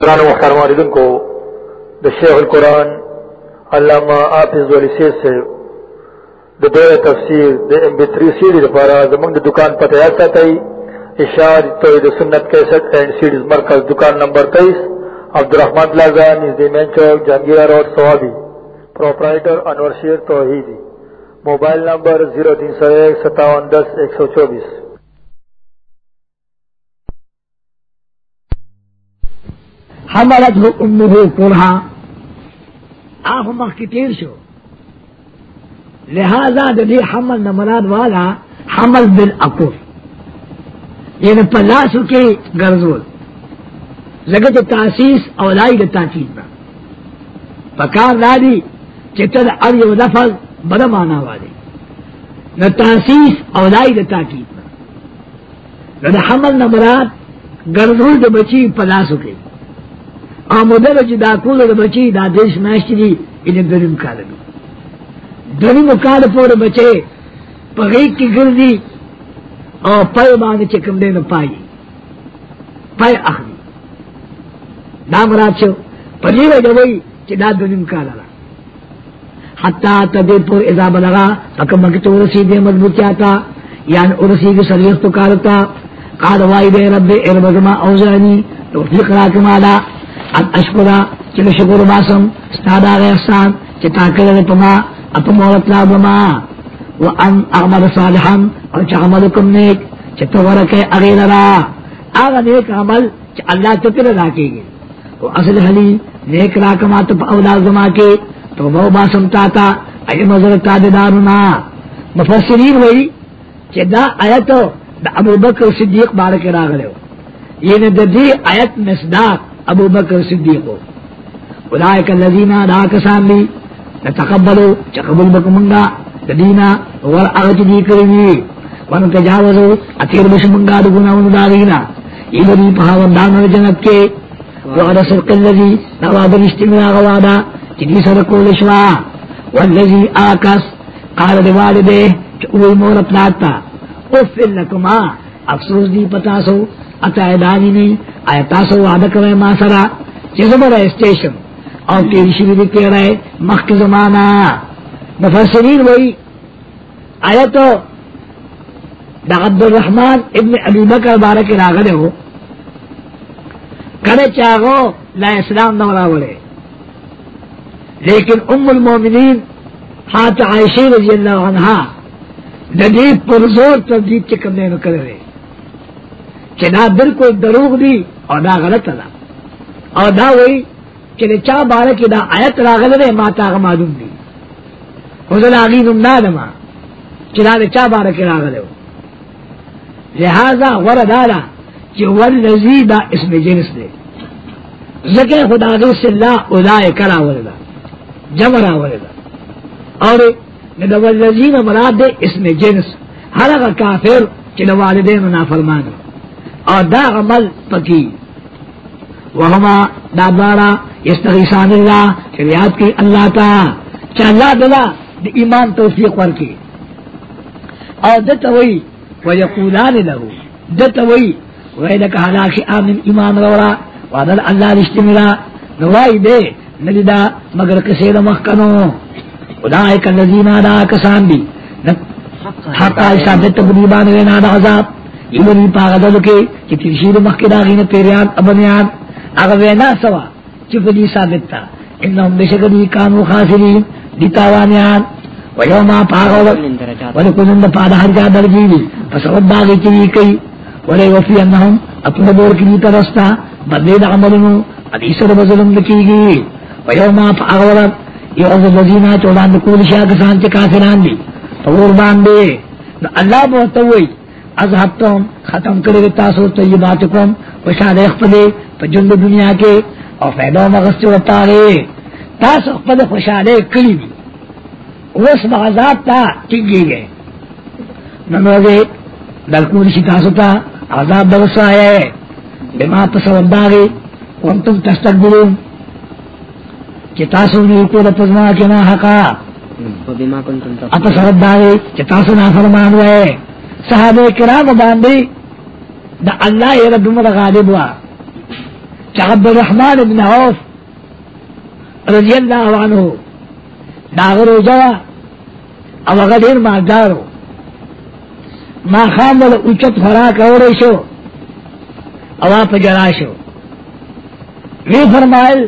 قرآن محترم والدن کو شیخ القرآن علامہ آفز والی سید سے دا دور تفسیر دا امبتری سیڈی دفارا زمانگ دا دکان پتہ یاد ساتھائی اشار توید سنت کیسٹ اینڈ سیڈیز مرکز دکان نمبر تیئیس عبدالرحمد لازہ نزدی مین چوک جانگیرہ روڈ، سوابی۔ پروپرائیٹر انور شیر توحیدی۔ موبائل نمبر 0301 5710 124 حملت ہو امه کرها آپ مخ کی تیر شو۔ لہذا دی حمل نہ مراد والا حمل بن بالعقل یعنی پلاسو کے گرزول۔ لگت تاسیس اولائی دا تاکید با پکار دادی چتر ار یو لفظ بدا مانا والے نہ تاسیس اولائی دا تاکید با نہ حمل نہ مراد گرزول دا بچی پلاسو کے۔ آمدر چی دا کول دا بچی دا دیش میشتی دی انہیں درم کال دی. درم کال پور بچے پغیق کی گردی اور پای باندې چکم دے نہ پائی پای اخلی دا مراد شو پدی وجوی چی دا درم کال را حتی تدیر پور اذا بلغا فکم مکتو رسی دے مضبوط آتا یعنی ارسی کی سریختو کالتا. قال وائی دے رب ارمزما اوزانی، تو توفیق راکمالا اب اشکرا چل شکر باسم استادا غی احسان چتا کرد پما اپ مولت لابما وان اعمل صالحا اور چا عملکم نیک چتا ورک اغیر را. آغا نیک عمل چا اللہ تتر راکے گی وہ اصل حلی، نیک راکما تپ اولاد زما کے تو وہ باسم تاتا ای مزر تاددارنا مفسرین وی چا دا آیتو دا ابو بکر صدیق بارک راغلے یہ یعنی دا دی آیت مصداق ابو بکر صدیق اولائک اللذین دا کسان لی نتقبلو چقبل بکمنگا ددینا ور اغت جی دی کروی جی، ون تجاوزو اتیر بشمنگا دگنا ون داغینا ایلدی پہاوندان جنت کے۔ وعد صدق اللذی نواد رشتمنا غوادا چدی سرکو لشوا والذی آکس، قال دی والدے چعوی مورت لاتا افل لکما، افسوس دی پتاسو اتا ادانی نہیں، آیا تاسو وعدہ کرے ما سرا۔ چیزو برا اسٹیشن۔ اور تیری شروع دی کہہ رہے مخ زمانہ۔ مفسرین وہی۔ آیا تو دا عبد الرحمن ابن ابی بکر بارک راغلے ہو۔ کرے چاہو لا اسلام نورا ولے لیکن ام المومنین ہاتھ عائشی رضی اللہ عنہ ندیب پر پرزور تبدیب چکم نے نکل رہے۔ کہ دا بالکل دروغ دی اور دا غلط دا اور دا وہی کہ چا بارہ کی دا آیت راغل دے ماتا کا معلوم دی۔ حضر آگی نم نا دما چلا دے چا بارہ کی راغل ہو۔ لہذا ور دالا کہ والذی دا اسم جنس دے۔ ذکر خدا دو سے اللہ اولائے کرا ولدا جمرا ولدا اور دا مراد دے اسم جنس۔ ہر اگر کافر چلا والدین نافرمانو اور دا عمل پکی۔ وہما دا بارا استغیثان اللہ چلیات کی اللہ تا۔ چا دلا، دی ایمان توفیق ورکی۔ اور دتا وی ویقولان لہو دتا وی ویدک حلاک آمن ایمان رورا وادل اللہ رشتمرا نوائی دے ندی دا، مگر کسید مخکنو اولائک اللذین دا کسان دی حقا حساب دتا بنیبان وینا دا عذاب۔ ایمنی پاغ دلو کے چی ترشید مخی داغین پیریان، ابنیان. اگا وینا سوا، چی ثابت تا. انہم بشکدی کانو خاسرین، دی تاوانیان. ویوما پاغ ولکنن دا پادا ہر جا درگیلی پس رب باغی چی کئی. ولی وفی انہم اپنا دور کی ترستا بدلی دا عملنو ادیسر بظلم دکی گی. ویوما پاغ ولد یعوذ اللذینا چولان دکول شاکسان چی کافران دی. فور باندے اللہ بہتا ہوئی اذهب تم ختم کرے تاسو طیباتکم وشاد اخفدے فجند دنیا کے اور فیدو مغست وطا رے تاسو اخفد خوشالے کلی بھی اس مغزات تا ٹگی گئے نموزے دلکون شی تاسو تا عذاب دلسا ہے بما تصوداغی وانتم تستقبلون چی تاسو نیکو لپزما کنا حقا اتصوداغی چی تاسو نافرمان ہوئے صحابہ کرام باندې دا الله یې رب مر غالب وا چا عبد الرحمن ابن عوف رضی اللہ عنہ داغرو جوا او هغه ډیر مالدارو. ما خام ول اوچت خوراک اورې شو او په جلا شو. وی فرمایل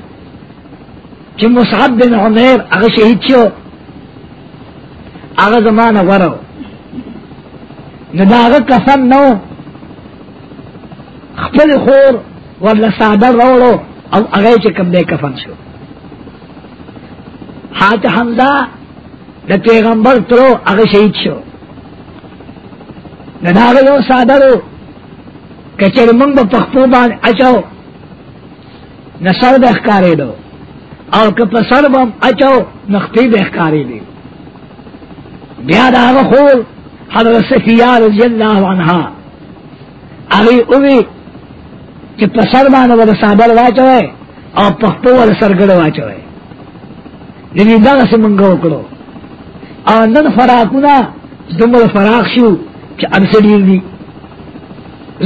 چې مصعب بن عمر هغه شهید شو هغه زمانہ ورو. نو دا هغه کفن نو خپل خور ورله صادر راوړو او هغه چې کوم دی کفن شو. حات حمزه د پیغمبر ترو هغه شهید شو. نه دا هغه یو صادرو کچر موږ په پخپو باندې اچاو نصر د ښکارې دو او که په سر بم اچاو نختی د ښکارې دی بیا دا هغه خور حضرت صفیہ رضی اللہ عنہا. اغی اوی چې په سر باندې ور صادر واچوي او په خپل ور سرګړ واچوي یعنی دې دا څه مونږ وکړو او نن فراقونه دومره فراق شو چې ارسډیر دي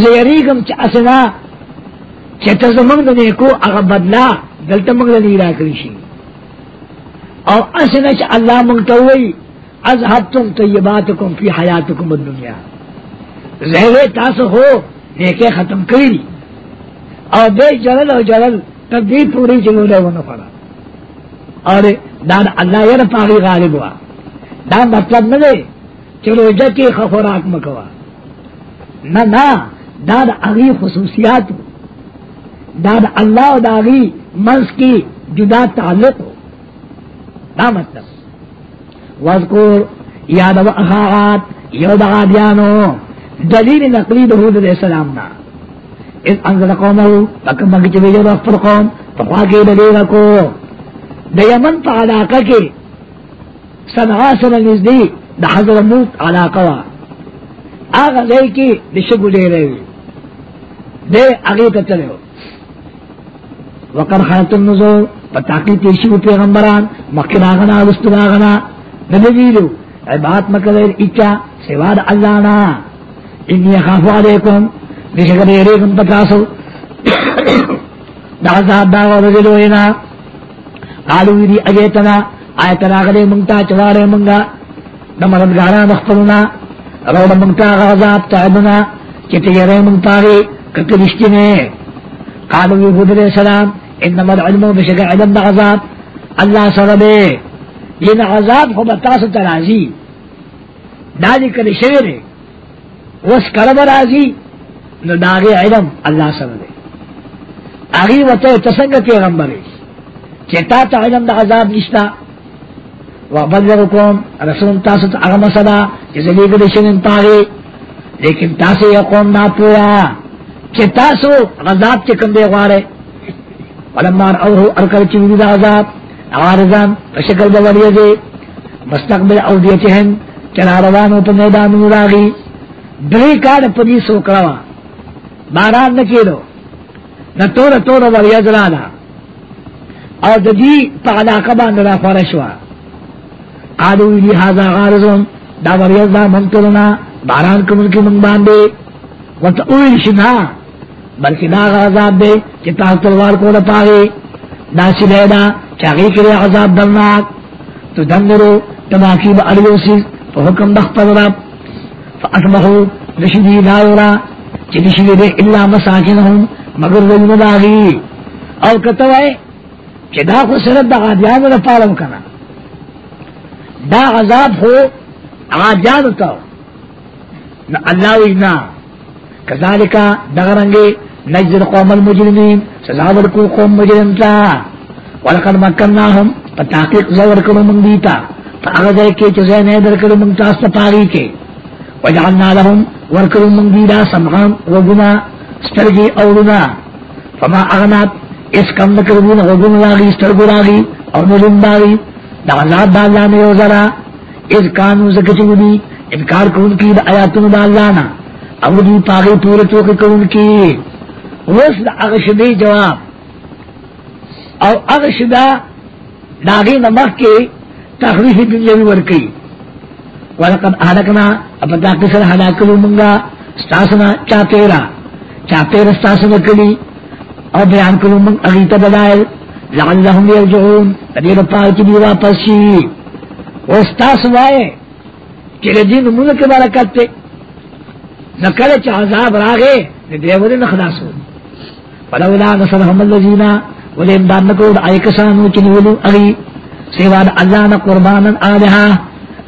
زیریګم چې اسنا چې ته زمونږ د نیکو هغه بدلا دلته موږ نه راکړي شي او اسنا چې الله مونږ ته وایي اذهبتم طیباتکم فی حیاتکم الدنیا زہرے تاسو ہو، نیکے ختم کری. اور بے جلل اور جلل، تب بھی پوری چلو رہے ونو پڑا. اور داد اللہ یر پاگی غالب ہوا. دا مطلب نہ دے، چلو جکی خوراک مکوا. نہ نہ داد اگی خصوصیات ہو. داد اللہ و داغی منس کی جدا تعلق ہو. دا مطلب. وذکر یاد و اخاعات یو دا غادیانو دلیل نقلی دہود علیہ السلام نا۔ اس انزل قومو تک مگی چوی جو رفر قوم تقوا کے دلیل کو دا یمن پا علاقہ کے سنعا سن نزدی، دا حضر موت علاقہ وا۔ آغا لے کی دشگو دے رہے دے اگیتا چلے ہو۔ وقر خانت النزول پتاکی تیشیو پیغمبران مکن آغنا وستن آغنا۔ نبیلو عبادت مکدر مطلب اچا سواد اللہ نا. انی خافو علیکم. بشکر ایریکم پتاسو دا عذاب دا ورزلو اینا قالو ویدی اجیتنا. آیتنا غلی منگتا، چوارے منگا. دا مردگارا مختلنا رو دا منگتا غذاب تعبنا چتی یرے منگتا غی ککرشتی نے. قالو یهود علیہ السلام، انما العلم بشکر علم دا عذاب. اللہ سربے. یہ عذاب خو بتا سے ترازی دادی کلی شویر ہے وس کرب رازی نو داغی علم اللہ سر دے آگی وطے تسنگ پیغمبر ہے چیتا تا علم دا عذاب نشتا وبلغکم رسول تاسو تا اغم صدا جزلی کلی شنن پاگی لیکن تاسو یقوم نا پویا چی تاسو غذاب چکم دے غوارے ولما رأوه، ارکل چویدی دا عذاب. عارضان فشکل بولیه دے مستقبل اودیتهم چلا روانو پا میدانو راغی. دری کار پدی سوکڑوا باران نکیدو نہ تور تور ولیه زلانا او د دې په علاقه باندې را فرشوا قالو لی هاذا غارزون دا وریځ دا منتلنا باران کوم کې من باندې وته اول شنا. بلکې دا عذاب دی چې تاسو تلوار کوله پاره دا سیده دا چاگی کری عذاب درناک تو دنگرو تباکی با اریوسی فا حکم دخپل رب۔ فا اصبحو نشدی داورا چی نشدی دے اللہ مساکنہم، مگر ولن داغی او کتوائی چی دا خو صرف دا غادیان دا پالم کنا۔ دا عذاب ہو غادیان تاو نا اللہ وینا کذالکا دغرنگی نجد قوم المجرمین سزا ورکو قوم مجرم تا. ولقد مکناهم فتحقیق زور کرو من دیتا. فاغذر کے چزے نیدر کرو من تاستا پاری کے. وجعلنا لهم ورکرو من دیدا سمغان وگنا سترگی اولنا فما اغنات، اس کم نکربون وگن لاغی، سترگو لاغی، اور نلن باغی. دا اللہ دا اللہ نے وزرا اذ کانو زکچو دی، انکار کون کی دا آیاتون دا اللہ نا. او دی پاغی پورتو کی کون کی. وس دا اغشدی جواب. او اغشدا داغی نمک کے تخریف دنیاوی ورکی. ولقد احلقنا اپتا قصر حلاکلو منگا، ستاسنا چاپیرا چاپیر ستاسنا کلی. اور بیان کروں من اغیت دلائل لعلہم یرجعون. تدیر پار کی دی واپس شی. وہ استاس وائے کہ دین ملک کے برکت تے. نکل چ عذاب راگے دیوری نخلاص ہو. فلولا نصرهم الذين ولے امداد نکو آئے کسانو چنولو اغی سیوان اللہ نا قربانا آلہا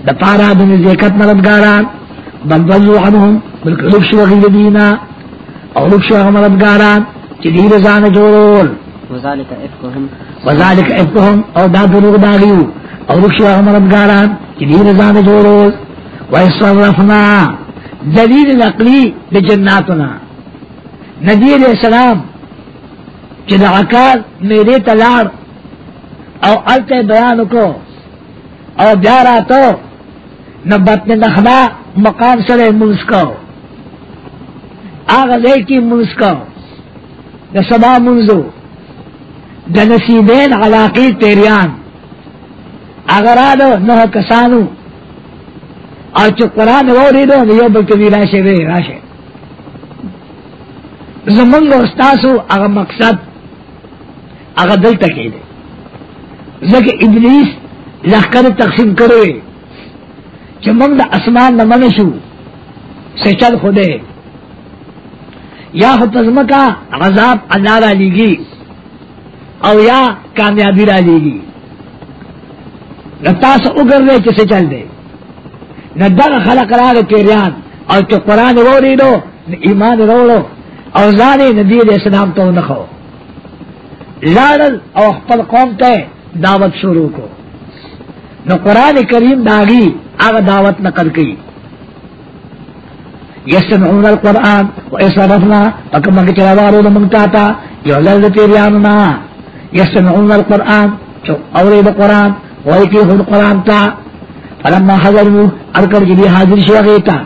دا پارا دن زیکت مردگاران بل بلکہ دینا مردگاران چی دیر زان جورول وذالک افکهم دا دروغ داغیو او لکشو مردگاران چی دیر زان جورول ویصرفنا دلیل نبی علیہ السلام چی دا عکار میرے تلار او علت بیان کو، او بیارا تو، نبت نخلا مقام سر منسکو آغا لے کی منسکو دا سبا منزو، دا نصیبین علاقی تیریان اگر آدو نہ کسانو اور چو قرآن وہ ری دو یو بلکوی راشے وے راشے۔ زمنگ استاسو اگر مقصد اگر دل تکی دے۔ زکہ ابلیس لخکر تقسیم کروے چھ منگ دا اسمان نمنشو سے چل خودے یا حفظم کا عذاب اللہ را لیگی، او یا کامیابی را لیگی۔ نتا سے اگر دے چسے چل دے۔ نہ در خلق را دے تیریان اور چو قرآن رو لی دو نہ ایمان رو لو اور زانے نبی علیہ السلام تو نخو لارل او خپل قوم تے دعوت شروع کو. نو قرآن کریم داغی آغا دعوت نقل کی. یسمعون القرآن و اصرفنا پک منگ چلوارو دا منگتاتا یو لرد تیریاننا یسمعون القرآن، چو اوری دا قرآن و ایکی خود قرآن تا. فلما حضرمو ارکر جبی جی حاضر شو غیتا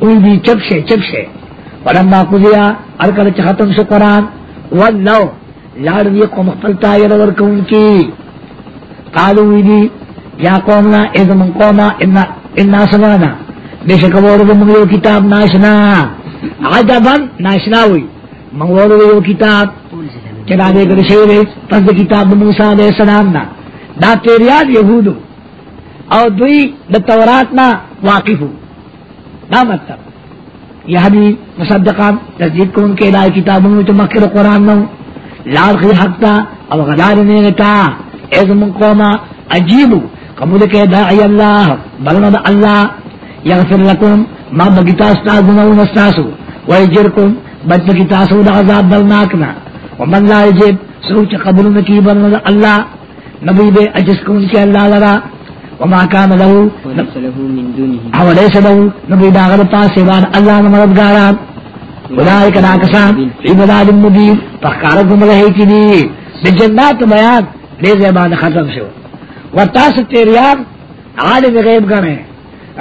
اوی دی چپ شے چپ شے. فلما قضیا ارکر چ ختم شو قرآن. ولو لاڑ دی قوم خپل خپلتا یر ورکون کی. قالو ویدی یا قومنا اذ من قوما، انا انا سمعنا بے شک وور یو کتاب ناشنا. عجبا ناشنا ہوئی. من وور یو کتاب، چلا دے کر شیر، پس دے کتاب موسی علیہ السلام نا. دا تیریان یہودو. او دوی دا تورات نا واقف ہو. دا مطلب. یہ بھی مصدقان، تصدیق کو ان کے لائے کتابوں میں تو مکر قرآن نو لال خی حق تا او غدار نے تا ایز من قوما عجیبو. قبول کے داعی اللہ بلنا دا اللہ. یغفر لکم ما بگتا استا گناون استاسو ویجرکم بد بگتا سو دا عذاب دلناکنا ومن لا یجب سوچ قبول نکی بلنا دا اللہ. نبی بے عجز کن کے اللہ لرا. وما کان لہو وليس له من دونه. او لہو نبی داغر پاس سیوان اللہ نمردگاران. اولائک ناکسان فی بلال مبین فخار گمرہی کی دی بجنات بیان لے زیبان ختم شو. و تیریان عالم غیب گنے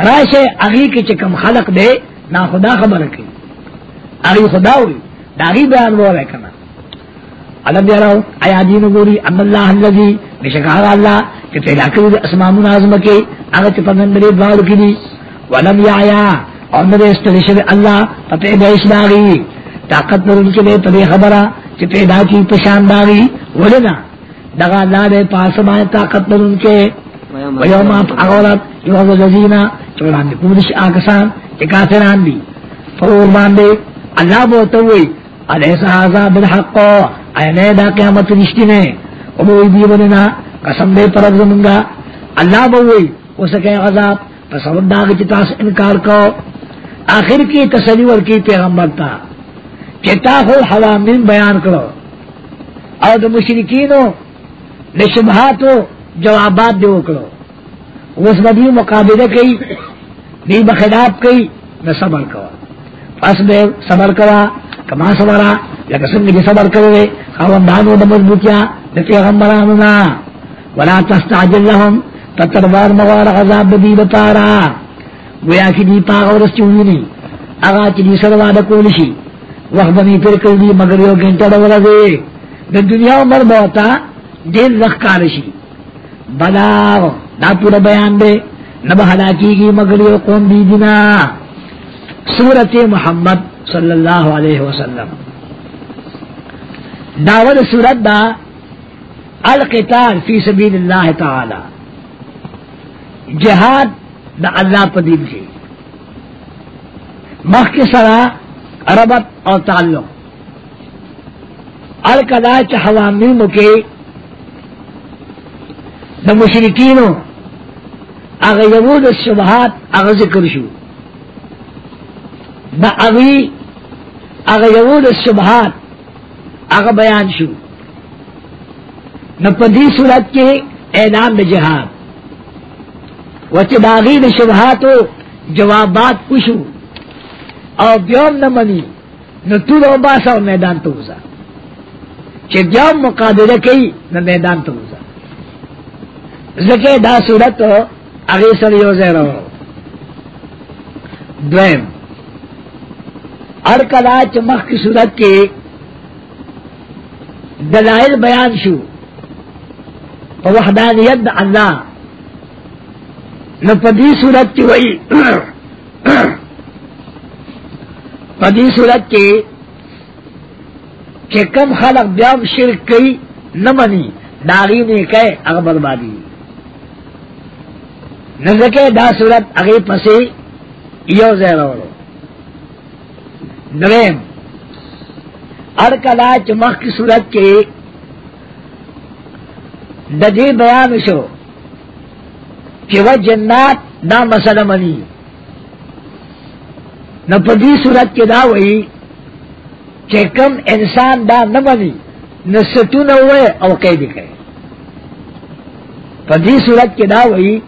راشے اگی کی چکم خلق دے، نا خدا خبر کی. اگی خدا ہوئی، داغی بیان وہ رہے کنا. علم یراو آیا دین گوری ان اللہ اللذی بشکار اللہ، کہ پیدا کری دے اسمام نازم کے اگر چپندن میرے دوار کی دی. ولم یعیا اور میرے استلیشد اللہ پتے بیش داغی، طاقت پر ان کے لیے پدے خبرہ چی پیدا کی پشان داغی ولنا دغا اللہ دے پاس مائے طاقت پر ان کے۔ ويوم ویوم آپ اغورت، یوم الذین چولان دے کودش آکسان چی کافران دی فرور باندے، اللہ بولتا ہوئی علیہ صحازہ بالحق اینے دا قیامت رشتی نے اموی دی بننا، قسم دے پر اب زمنگا اللہ بوئی اسکے عذاب، پس اب داغ چتا سے انکار کو آخر کی تسلی ور کی پیغمبر تا چتا خود حوامین بیان کرو۔ اور دا مشرکینو لشبہاتو جوابات دے کرو۔ اس بدی مقابلے کئی دی بخلاف کئی، نہ صبر کوا پس بے صبر کوا کما صبرا یا قسم کی صبر کرے خواندانو دا مضبوطیا دا پیغمبرانو نا ولا تستعجل لهم، تتربار موار عذاب دی بتارا۔ گویا کی دی پاغ اور چونی نہیں اگا چی دی سروا دا کولشی وقت بنی پر کل دی مگر یو گنٹا دا دے دا دنیا عمر بہتا دین رخ کارشی بلاغ دا پورا بیان دے. نبا ہلاکی کی مگر یو قوم دی دینا. سورت محمد صلی اللہ علیہ وسلم. داود صورت دا القتال فی سبیل اللہ تعالی. جہاد دا اللہ پدیم کی. مخ کے سرا ربط اور تعلق. القدا چوامیم کے دا مشرقینوں اغ یبود الشبہات ذکر شو. دا اغی اغ یبود الشبہات اغ بیان شو. نہ پدی صورت کے اعلان جہاد. وچ باغی د شبہات جوابات پوشو اور بیوم نہ منی، نہ تو رو باسا اور میدان تو گزا چھ بیوم مقابلہ کئی، نہ میدان تو گزا زکے دا صورت اگے سر یو زیرو دویم ارکلا چمخ کی صورت کے دلائل بیان شو۔ وحدانیت اللہ۔ نہ پدی صورت کی وہی۔ پدی صورت کے کہ کم خلق بیام شرک کئی نہ منی، داغی نے کہ اگ بربادی۔ نزکے دا صورت اگے پسے یو زیرو نویم ارکلا چمخ کی صورت کے ددی بیان شو۔ کہ وہ جنات دا مسئلہ منی۔ نہ پدی صورت کے دا وہی کہ کم انسان دا نہ منی، نہ ستو نہ ہوئے اور او قید گئے پدی صورت کے دا وہی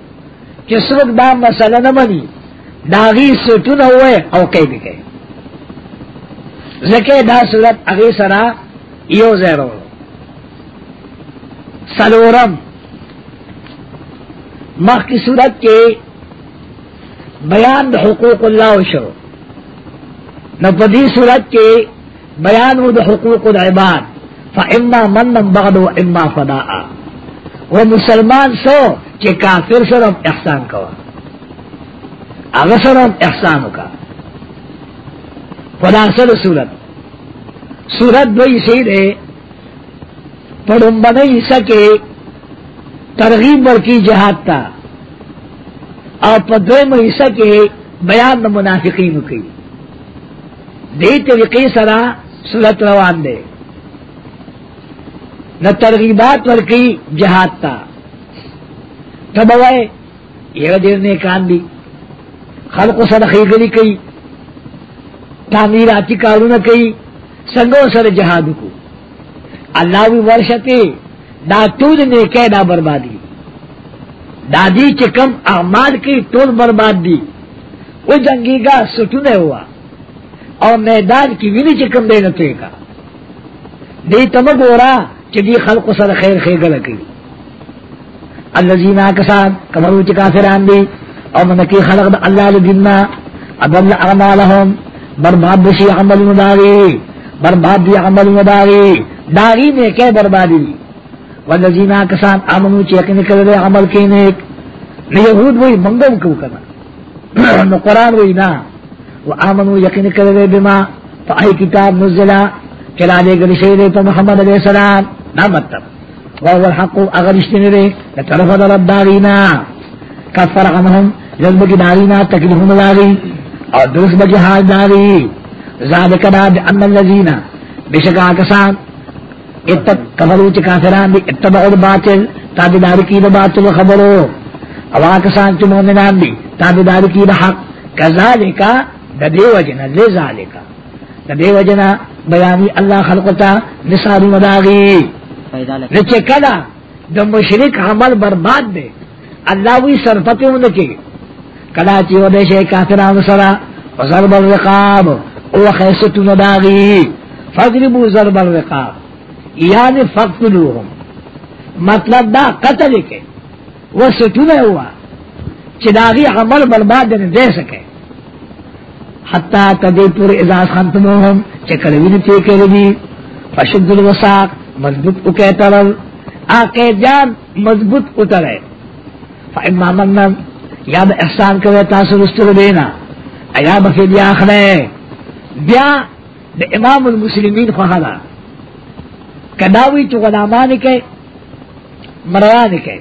کہ سرک دا مسئلہ نہ منی داغی ستو نہ ہوئے اور او قید گئے زکے دا صورت اگے سرا یو زیرو۔ سلورم۔ مخ کی صورت کے بیان حقوق اللہ شو نپدی صورت کے بیان دا حقوق العباد فاما من بعد و اما فدا وہ مسلمان سو کہ کافر سرم احسان کوا. اگر سرم احسان کا خدا سر صورت. صورت بھائی سیدھے. پڑم بنئی سکے. ترغیب بر کی جہاد تا۔ اور پدوے میں سکے بیان منافقین کی۔ دے طریقے سرا صورت روان دے۔ نہ ترغیبات ور کی جہاد تا۔ تب اوائے یہ دیر نے کان دی۔ خلق سر خیگلی کئی تعمیراتی کارو نہ کئی سنگو سر جہاد کو۔ اللہ بھی ورشتے۔ دا تود نے دا بربادی دادی چکم اعمال کی ٹول برباد دی وہ جنگی گا سٹونے ہوا. اور میدان کی وینی چکم دے نتے کا. دی تمگ ہو رہا چی خلق سر خیر خیر گل کی اللہ جینا کسان کمرو چکا فران دی اور منکی خلق دا اللہ لدینا ادل اعمالهم، برباد بشی عمل مداری برباد دی عمل مداری داری نے کہ بربادی دی والذینا کسان آمنو چیکن کرے، عمل کے نیک. یہود وہی منگم کو کنا نو قرآن وہی نا. وہ آمنو یقین کرے بما فائی کتاب نزلہ چلا دے گلی شیرے پا محمد علیہ السلام. نا مطلب. وهو الحق، اگر اشتنرے لطرف درب دارینا. کفر عنهم جذب کی دارینا تکلیفون داری اور درست بجہاد داری. ذالک دا بأن اللذین بشکا کسان اتب کفرو چی کافران دی، اتبعو الباطل تابداری کی دا باطل خبرو. اوا کسان چی مومنان دی تابداری کی دا حق. کذالکا، دا دے وجنا، لے ذالکا. دا دے وجنا بیانی اللہ خلقتا نساری مداغی. فإذا نچے کلا، دا مشرک عمل برباد دے. اللہ وی سرپتی انکی کلا چی و دے شے کافران سرا و الرقاب. او خیستو نداغی فضربو ضرب الرقاب. یعنی فقتلوهم مطلب دا قتل کے. وہ ستونے ہوا چداغی عمل برباد نے دے سکے. حتی تدی پور ازاز خانتموهم چکلوین تیکے ربی فشد الوساق، مضبوط اکے ترل. آکے جان مضبوط اترے. فاما منن یاد احسان کرے تاثر استر دینا. ایا بفی بیا خلے بیا دا امام المسلمین خواہلا کداوی تو غلامان کے مروان کے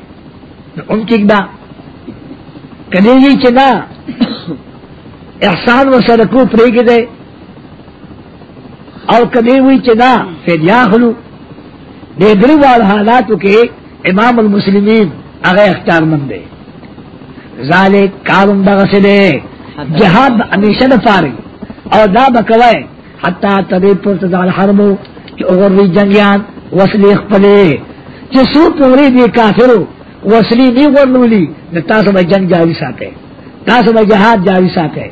ان کی دا کدیوی چنا احسان و سرکو پریگ دے اور کدیوی چنا فدیا خلو دے درو وال حالاتو کے امام المسلمین اگر اختیار مندے ذالک کارم دغسلے جہاد ہمیشہ نہ پاری اور دا بکوائے حتی تبی پرتدال حرمو کہ اغری جنگیان وصلی اخپلے کہ سو پوری دی کافرو وصلی نہیں غرلولی نہ تاسو با جنگ جاری ساتے تاسو با جہاد جاری ساتے۔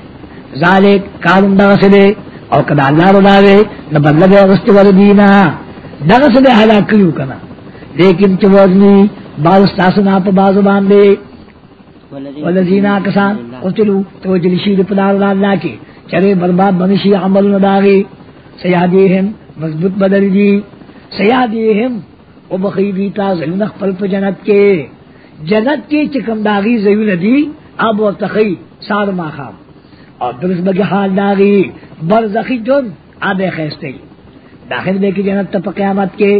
ذالک کارم دغسلے اور کدا اللہ رو داوے نہ بدلگے وردینا دغسلے حلاک کیوں کنا۔ لیکن چوزنی باز تاسنا پا بازو باندے والذین کسان قتلوا تو جلشی پدار اللہ کی چرے برباد بنشی عمل نداغی سیادیہم مضبوط بدل دی. سیادیہم او بخی دیتا زیون اخپل پا جنت کے. جنت کی چکم داغی زیون دی. اب و تخی سار ماخام اور درست بگی حال داغی. برزخی جن آب خیستے. داخل بے کی جنت تا پا قیامت کے.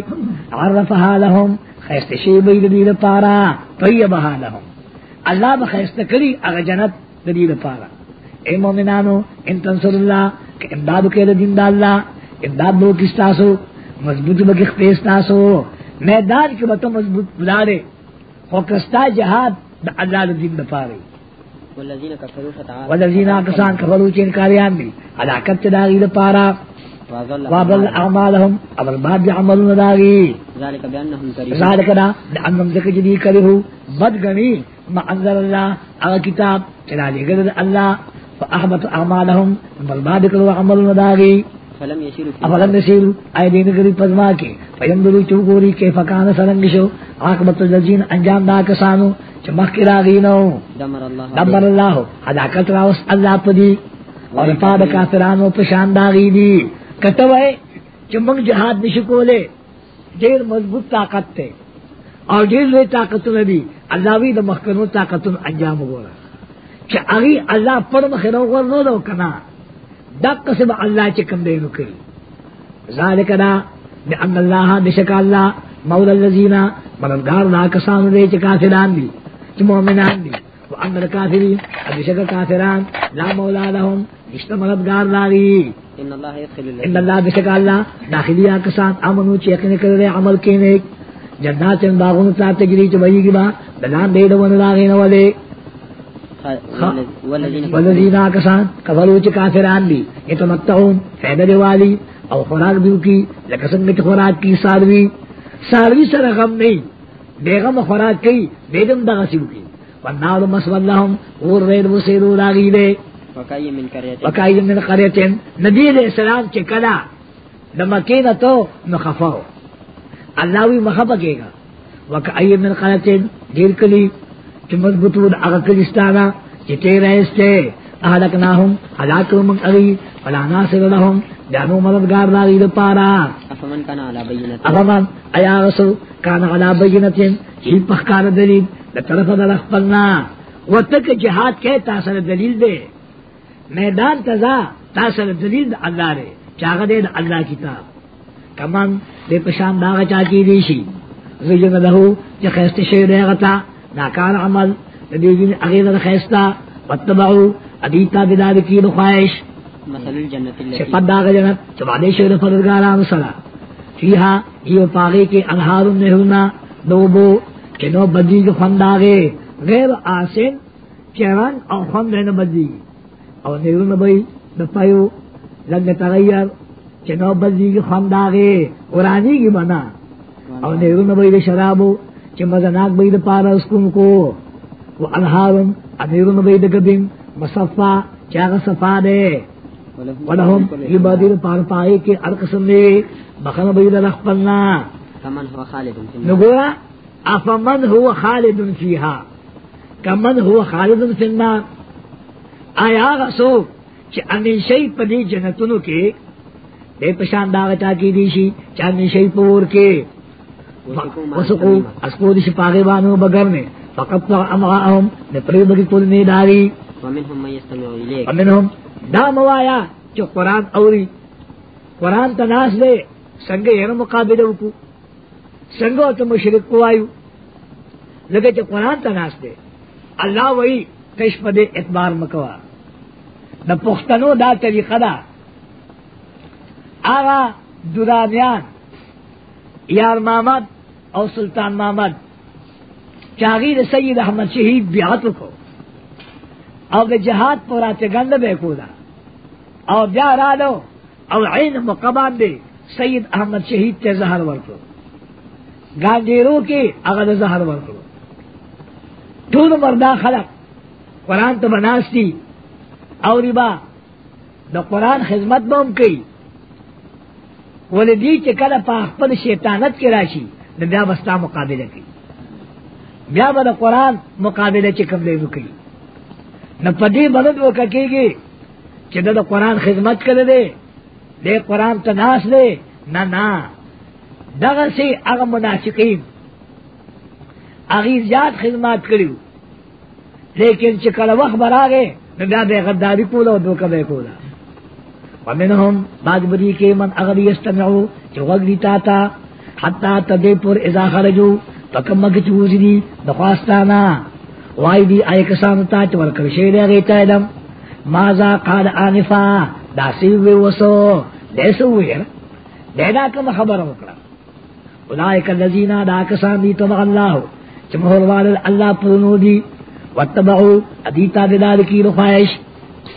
عرفہا لهم خیست شیبی دی پارا. طیبہا لهم اللہ بخیست کری اگر جنت دلیل پارا. اے مومنانو، ان تنصر اللہ کہ امدادو کے دین دا اللہ امداد دو کستاسو مضبوط بکی خپیستاسو میدان کی بتو مضبوط بلارے خوکستا جہاد دا اللہ دا پارے۔ والذین آکسان کفرو چین کاریان دی۔ علاقت چداغی وأضل وابل اعمالهم اول بعد دی عملون داغی۔ ذلك بأنهم كرهوا ذالک دا لأنم ذکر جدی کرہو بدگنی ما انزل اللہ اغا کتاب چلا لے گرد اللہ۔ فأحبت اعمالهم برباد کرو عملون داغی۔ فلم في افلم نسیرو آئی دین کری پزما کے؟ فیندرو چوکوری کے فکان سرنگشو عاقبت الذین انجام دا کسانو. راغینو. دمر اللہ. حداکت راوس اللہ پدی. اور کافرانو پشان داغی دی جہاد نشکولے دیر مضبوط طاقت تے. اور دیر لوی طاقتوں دی اللہ وی دا مخکنو طاقتوں انجام گورا. کہ اگی اللہ پر مخنو غرنو دو کنا. دق سے با اللہ چکم دے نکری ذالک دا بأن اللہ بشک اللہ مولا اللذین مددگار لا کسانو دے چکا فدان دی چی مومنان دی۔ وأن الكافرین بشک کافران لا مولا لهم نشت مددگار الله يدخل ان اللہ بشک اللہ۔ داخلی کسان امنو چی یقین کر رہے عمل نیک جنات چن باغون تا تجری چ بئی گما دلان دے دون لاغین والذين والذین کسان کفروا چ کافران دی. یتمتعون فائدہ دی والی او خوراک دیو کی لکسنگ چ خوراک کی ساروی. ساروی سر غم نہیں بیغم خوراک کی بیگم دغا سیو کی. والنار مسول لهم اور رید وسیرو لاغی دے. وکائی من قریتن. نبی علیہ السلام چ کلا دمکین تو نخفاو اللہ وی مخفا کے گا وکائی من قریتن دیر کلی. چ مضبوطو دا اغا کلستانا چ تیرے استے اہلکناہم حلاکو من قری فلا ناصر جانو مددگار لاغی افمن ایا علا ہی پخکار دلیل دا طرف دا رخپلنا و تک جہاد کے تاثر دلیل دے۔ میدان تزا تاثر دلیل دا اللہ دے۔ چاگا دے دا اللہ کتاب کمن دے پشان داغا چاکی دیشی۔ زجن لہو چا خیست شیر غتا ناکار عمل اغیر دا خیستا واتبعو ادیتا بدار کی بخواہش مثل الجنة التي صفت داغ جنت چبادے صلا فیہا یہ پاگے کے انہار نہرنا دوبو کہ نو بدی کے فن داغے. غیر آسن چرن اور فن رہنا بدی. اور نہرنا بھئی دپایو لگ تغیر کہ نو بدی کے فن داغے. قرآنی کی بنا. اور نہرنا بھئی شرابو کہ مزناک بھئی دے پارا اسکن کو وہ انہارن انہرنا بھئی دے گبن مصفا چاگا صفا دے۔ ولهم عبادی پار پائے کے ارقسم دے۔ بخن بید في النار. نگورا افمن هو خالد فیها کمن هو خالد النار۔ آیا غسو چی امین شئی پدی جنتونو کے۔ دے پشان داغ چاکی دیشی چی امین شئی پور کے۔ حميما. اسکو دیشی پاگے بانو بگر نے فقط امغاهم نے پریب کی کل نے داری دا موایا جو قرآن اوری قرآن تناس دے سنگ یر مقابلہ سنگو تو مشرق کو آئیو لگے جو قرآن تناس دے. اللہ وہی کش پدے اعتبار مکوا. دا پختنو دا طریقہ دا. آغا دورانیان. یار محمد اور سلطان محمد چاغیر سید احمد شہید بیعت کو۔ اور جہاد پورا چگند بے کودا۔ اور بیا رالو اور عین مقبان دے سید احمد شہید تے زہر ورکو۔ گانجیرو کے اگر زہر ورکو۔ ٹول مردا خلق، قرآن تو بناستی اور با دا قرآن خدمت بوم کئی ولدی چکل پا خپل شیطانت کی راشی۔ بیا بستا مقابلہ کی بیا با دا قرآن مقابلہ چکم دے نو کئی نو پدی بلد وہ ککی گی چی دا, قرآن خدمت کر دے دے قرآن تناس دے نا نا دغه سی هغه منافقین اغیر خدمات کریو لیکن چې کله وخت براغه نو بیا به غداری کوله او دوکه به کوله. ومنهم بعض بدی کې من اغری استمعو چې وګړي تا تا حتا تدې پر اذا خرجو پکم مګ چوزي دي دخواستانا وای دی آی کسان ته چې ورکړ شي دی ته علم ماذا قال انفا دا سی وی وسو دیسو ویر دیدا کوم خبر وکړه اولائک الذین دا کسان دی تبع الله چې مهر وال الله پرونو دی. واتبعوا ادیتا دلال کی رخائش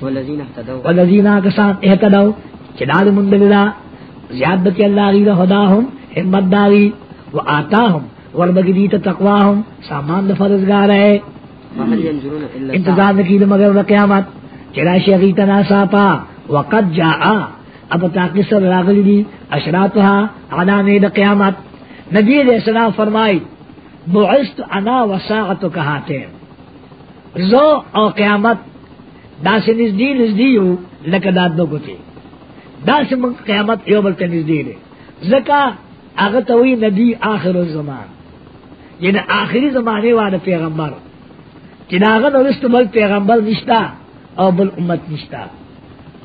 والذین اهتدوا والذین کسان اهتدوا چې دال مندللا زیادت اللہ غیر خداهم همت داری و آتاهم وربگدیت تقواهم سامان د فرزگار ہے۔ وهل ينظرون الا انتظار نکی مگر قیامت۔ چرا شیغیت ناساپا وقد جاء۔ اب تاقی سر راغلی دی اشراتها علامه د قیامت۔ نبی علیہ السلام فرمائی بعثت انا وساعت کہاتے زو او قیامت دا سے نزدی نزدی ہو لکہ دا دو گتے دا سے قیامت یو بلتا نزدی دے۔ زکا اغتوی نبی آخر الزمان یعنی آخری زمانے والا پیغمبر چناغت ورست بل پیغمبر نشتا او بل امت نشتا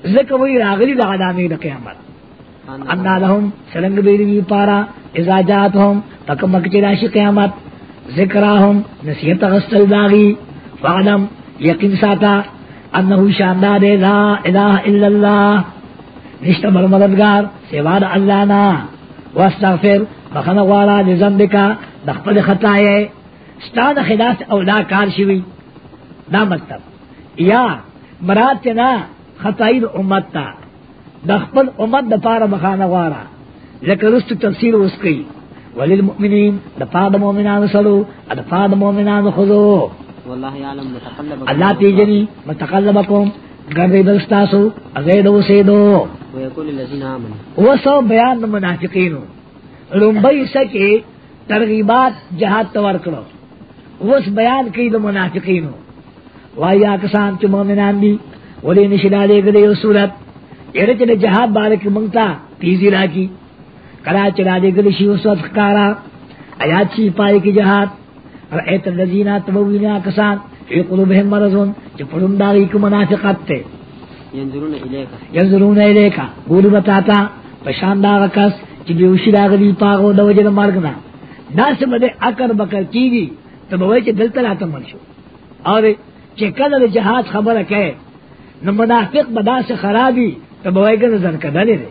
زکا وی راغلی دا علامه دا قیامت۔ انا لهم سلنگ بیروی پارا اذا جاتهم تک مکچی راشی قیامت ذکراهم نصیحت غسل داغی فعلم یقین ساتا انہو شاندار لا الہ الا اللہ نشت بر مددگار سواد اللہ نا۔ واستغفر بخن غوالا لزنبکا دخپل خطائے ستاد خلاص اولا کار شوی. دا مطلب. یا مراد چنا خطائی دا امت تا. دخپل امت دا پارا بخان غوالا لکه رست تفسیر اوس کوي وللمؤمنین د پاد مؤمنانو سره د پاد مؤمنانو خذو والله يعلم متقلبكم الله تیجنی متقلبکم. دستاسو ازید وسیدو ويقول الذين امنوا وسو بیان منافقینو۔ لومبئی سکه ترغیبات جهاد تور کړو وس بیان کوي د منافقینو۔ وایا کسان چې مؤمنان دي ولې نشدا دې غدې یو صورت۔ یره چې د جهاد بارک مونږه تیزی راکی۔ کرا چرا دے گلی شی اس وقت کارا آیات چی پائے کی جہاد۔ رأیت الذین تبوینا کسان۔ فی قلوبہم مرضون چی پڑھن داغی کو منافقت تے. ينظرون اليك ینظرون الیکا بولی بتاتا پشان داغ کس چی بیوشی داغلی پاغو دو وجد مرگنا دا سے بدے اکر بکر کیگی تو بوئی چی دلتا لاتا منشو اور چی کل جہاد خبر کہے نو منافق بدا سے خرابی تو بوئی کا نظر کدلے دے.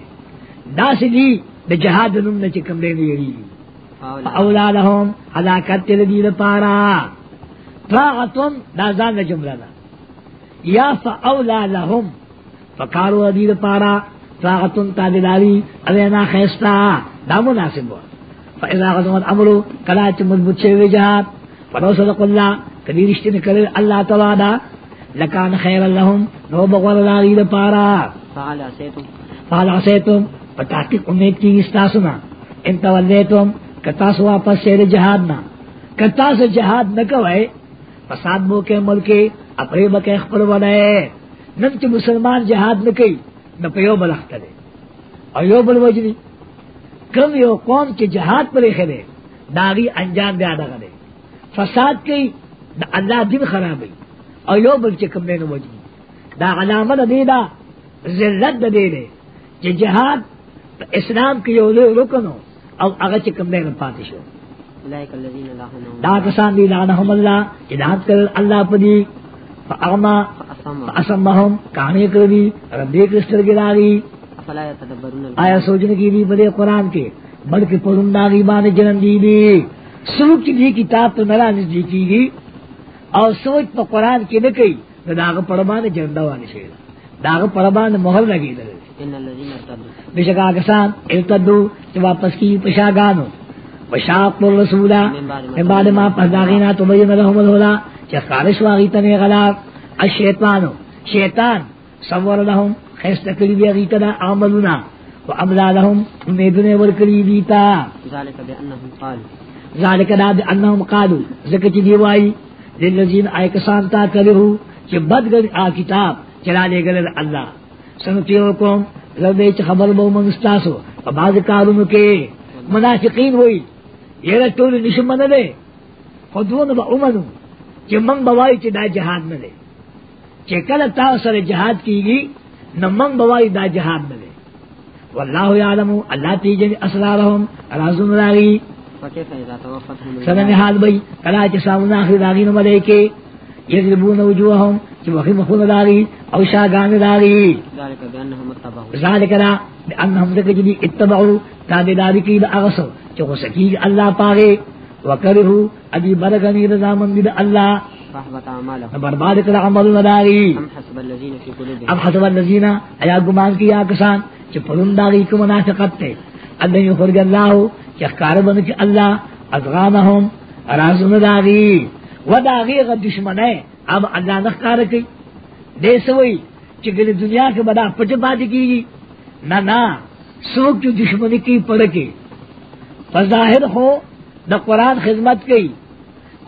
دا سے دی د جهاد نوم نه چې کوم دی یری اولادهم هلاکت تل دی لپاره طاعتم دا ځان جمله ده. یا فاولادهم فکارو دی لپاره طاعتم تابعداري الینا خيستا دا مناسب و فاذا غزم الامر کلا چې مضبوط شوی جهاد. فلو صدق الله کدی رښتینه کړل الله تعالی دا. لکان خیر لهم نو بغور لاغی لپاره فعل عسيتم فعل عسیتم پتاکیق امید کی استاسنا ان تولیتم کتاس واپس شیر جہاد نہ کتاس جہاد نہ کوئے فساد بو کے ملک اپنے بکے خپل ولائے نن چې مسلمان جہاد نہ کئی نہ پیو بلخت دے اور یو بل وجنی کم یو قوم چې جہاد پر خلے داغی انجام دے ادا کرے فساد کئی دا اللہ دین خرابی۔ اور یو بل چې کم دے وجنی دا علامت دے دا ذلت دے دے چې جہاد، اسلام کی یو لوی رکنو او هغه چې کوم دی پاتې شو دا کسان دی لعنهم هدایت کړ الله پدی فاغما کہانی کړی دی رب دې کرستر ګلاری افلا يتدبرون آیا سوچنے کی دی قرآن کے بلکہ پرندہ غیبان جنم دی دی. سوچ دی کتاب تو نرا نزدی کی گی اور سوچ پا قرآن کی نکئی نو داغ پڑبان جنڈا وانی شیر. داغ پڑبان مہر لگی در ان الذين ارتدوا. بے شکا کسان ارتدو جو واپس کی پشاگانو. وشاق الرسولہ من بعد ما پرداغینا تو بین لهم الہلا چا خارش واغی تنے غلاق الشیطانو شیطان سور لهم خیست کری دی غیتنا عملنا و عملا لهم امیدنے ورکری قالوا ذالک دا بانهم قالو زکت دیوائی للذین آئے کسان تا کرہو چی بدگر آ کتاب چلا لے گلر اللہ. لردے چی خبر بو منستاسو و بعض کارونو کے منافقین ہوئی یہ رٹول نشم نہ دے خودون با امنو چی منگ بوائی چی دا جہاد نہ دے چی کل تا سر جہاد کی گی نہ منگ بوائی دا جہاد نہ دے واللہ یعلمو اللہ تیجن اسرارہم رازون راگی سنن حال بئی کلا چی سامنا آخر داغی نو ملیکے یضربون وجوہم چی وخی مخون داغی او شاگان داغی ذلك بانهم اتبعوا. ذالک را بانہم ذکر جدی اتبعو تابداری کی دا اغسو چی غسکی اللہ پاگے. وکرہو ادی برگنی رضا مندی دا اللہ. برباد کر عمل نداری اب حسب اللذین ایا گمان کیا کسان چی پرنداغی کو منافقت تے. اللہ یخرج اللہ چی اخکار بن چی اللہ ادغامہم رازن داغی و داغی اگر دشمن ہے. اب اللہ نخکار کی. دے سوئی گلی دنیا کے بڑا پٹ بات کی. گی نہ نہ سوک جو دشمنی کی پڑ کے فظاہر ہو دا قرآن خدمت کی،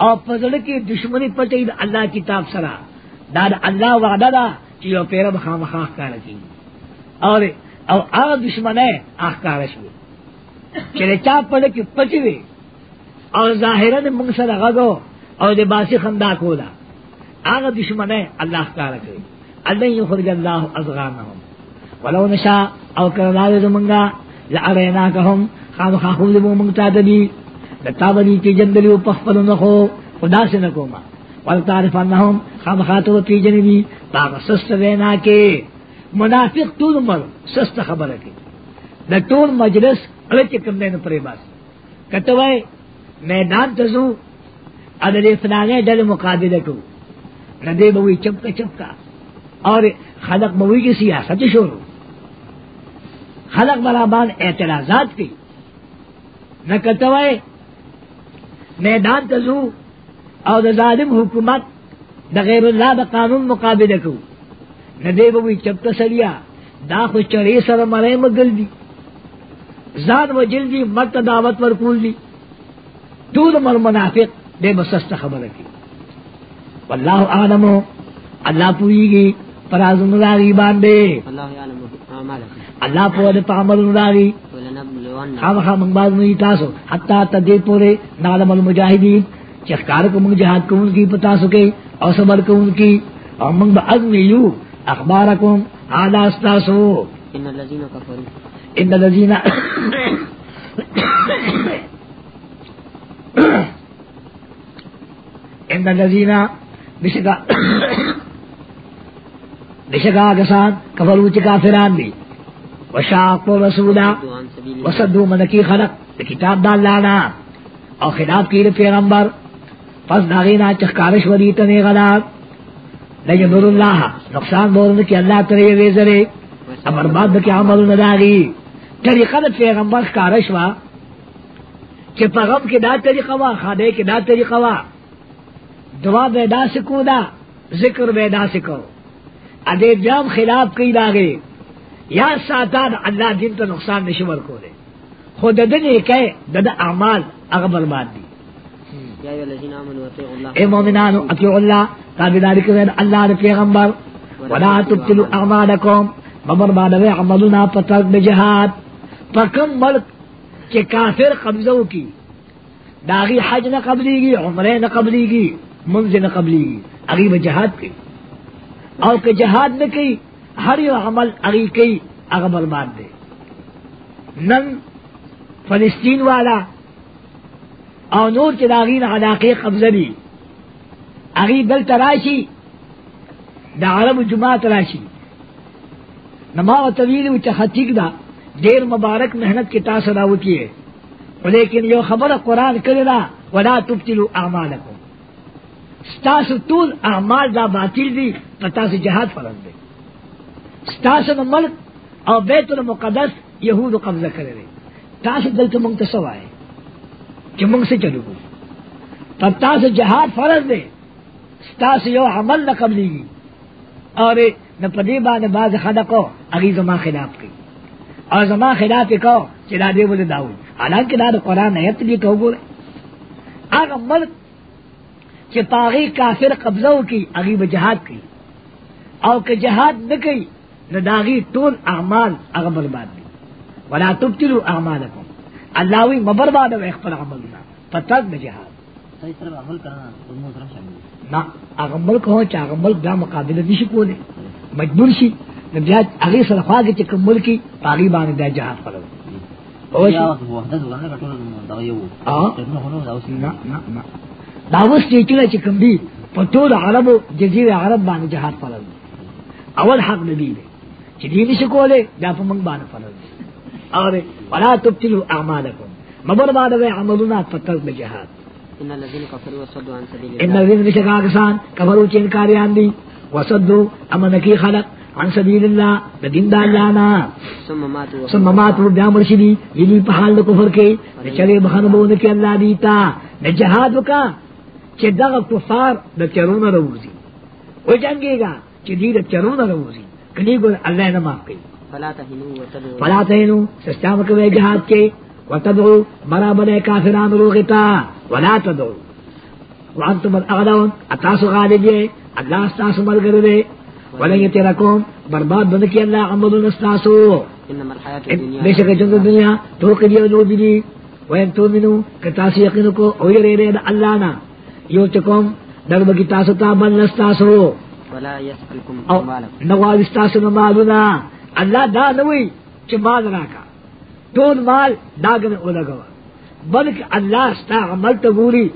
اور فضل کی دشمنی پٹی دا اللہ کتاب سرا۔ دا دا اللہ وعدہ دا چی یو پیرب خام خواہ کار کی اور او آغا دشمن ہے، آخ کارش بھی چلے چاپ پڑے کی پٹی وی اور ظاہرہ منگ سر غگو، اور دے باسی خندا کولا۔ آغا دشمن ہے، اللہ کار کی اللہ یخرج اللہ ازغانہم ولو نشا او کرلاوی زمنگا لعریناکہم خام خواہ خود بو منگتا دبی لتابنی کی جندلی و پخپل نخو، خدا سے نکو ما. والتعرف انہم خام خاتو پی جنبی باغ سست دینا کے. منافق طول مر، سست خبر کی دا طول مجلس علچ کم دین پرے باس کتوائے میدان تزو ادلے فلانے دل مقابلہ کو. ردے بوئی چپکا چپکا. اور خلق بوئی کی سیاست شروع. خلق برابان اعتراضات کی. نہ کتوائے میدان تزو او د ظالم حکومت د غیر الله د قانون مقابله کو۔ نه دی به چپتا سړیا دا خو چرې سره مړې مګل دي ځان و جلدی مت دعوت ورکول دي ټول مر منافق دې مسست خبره کی۔ والله اعلم الله پوریږي پرازم راغي باندې الله يعلم اعمالكم الله په دې پامل راغي ولنبلون خامخا منگ باز نہیں تاسو. حتی تدیر پورے نالم المجاہدین چخکار کو منگ جہاد کو ان کی پتا سکے اور صبر کو ان کی اور منگ با عزم یو اخبارکم آدھا استاسو ان الذين كفروا ان الذین ان الذین بشکا بشکا کسان کفرو چکا فران دی وشاق رسولا وصدو منکی خلق. دا کتاب دا اللہ نا. او خلاف کی دا پیغمبر. پس داغینا چخکارش وریتنی غلاب. لیجبر اللہ. نقصان بولن کی اللہ ترے ویزرے امر بعد کی عمل نداغی طریقہ دا پیغمبر خکارش وا. کہ پیغم کی دا طریقہ وا، خادے کی دا طریقہ وا. دعا بیدا سکو دا، ذکر بیدا سکو. ادے جام خلاف کی داغے. یا ساتا دا اللہ دین تو نقصان نشمر کو دے. خود دنے کہے دد اعمال اگر برباد دی. اے مومنانو اطیعوا اللہ تابداری کریں اللہ دے پیغمبر. ولا تبتلوا اعمالکم ببرباد وے عملنا پترک بجہاد پکم ملک کے کافر قبضوں کی. داغی حج نہ قبلی گی عمرے نہ قبلی گی منز نہ قبلی گی. اگی جہاد کی. اور کہ جہاد نہ کی ہر یو عمل اگی کی اگر برباد دے۔ نن فلسطین والا او نور چې داغین علاقه قبضه دي اغي بل تراشی د عرب جماعت راشی نما و طویل و چخطیق دا، دیر مبارک محنت کی تاثر راوتی ہے۔ لیکن یو خبر قرآن کرنا ولا تبتلو اعمالکم۔ ستاس طول اعمال دا باطل دی، پتا سے جہاد فرض دے۔ ستاس ملک او بیت المقدس یہود قبضہ کرے رہے تاس دل تو منگ تصو آئے کہ منگ سے چلو گو پتا سے جہاد فرض دے ستاس یو عمل نہ قبلی گی اور نہ پدی با نے باز خدا کو اگی زما خلاف کی اور زما خلاف کو چلا دے بولے داؤد حالانکہ دار قرآن ایت بھی کہ گورے اگر ملک کہ پاغی کافر قبضہ کی اگی جہاد کی او کہ جہاد نہ کی نہ داغی طول اعمال اگر برباد دی ولا تبتلوا اعمالکم. اللہ وی مبرباد و اخبر عملنا پتک میں جہاد صحیح طرح عمل کرنا نہ اگر ملک ہو چاہے اگر ملک دا مقابلہ کو دے مجبور شی نہ بیا اگے سرخوا کے چکم ملکی پاغی بانے دا جہاد فرض او شی یا وخت وحدت وګڼه ټول دغه یو. آه. څنګه هونو دا اوس نہ نہ نہ دا وس چې کله چې کوم دی په ټول عربو جزیره عرب باندې جهاد فرض دی. اول حق نبی دی. دا باندې فرض دی. اور ولا تبتلوا اعمالکم مبر بعد عملنا فتل بجهاد ان الذين كفروا وصدوا عن سبيل ان الذين وصدوا امنکی خلق عن سبیل الله دین د الله نه ثم ماتوا وهم ثم ماتوا بیا مرشدي یلی د کفر د چلے بخنه بونه کې الله دیتا. د جهاد وکا. چې دغه کفار د چرونه روزي و جنگيګا چې دې د چرونه روزي کلی ګور الله نه معاف کوي فلا تهنوا سستام کوي جهاد کې وتدعوا برابر کافران روغتا۔ ولا تدعوا وانتم الاغلون اتاسو غالب یہ۔ اللہ استاسو ملگر دے۔ ولن یترکم برباد بن کی اللہ انما الحياه بے شک جنگ دنیا تو کریو جو دی۔ وین تو منو کہ تاسی یقین کو او رے رے اللہ نا۔ یو چکم در بگی تاسو تا بن استاسو ولا يسألكم نمالونا اللہ دا نوی چھ مال راکا تون مال داگن اولگوا بلکہ اللہ ستا عمل تبوری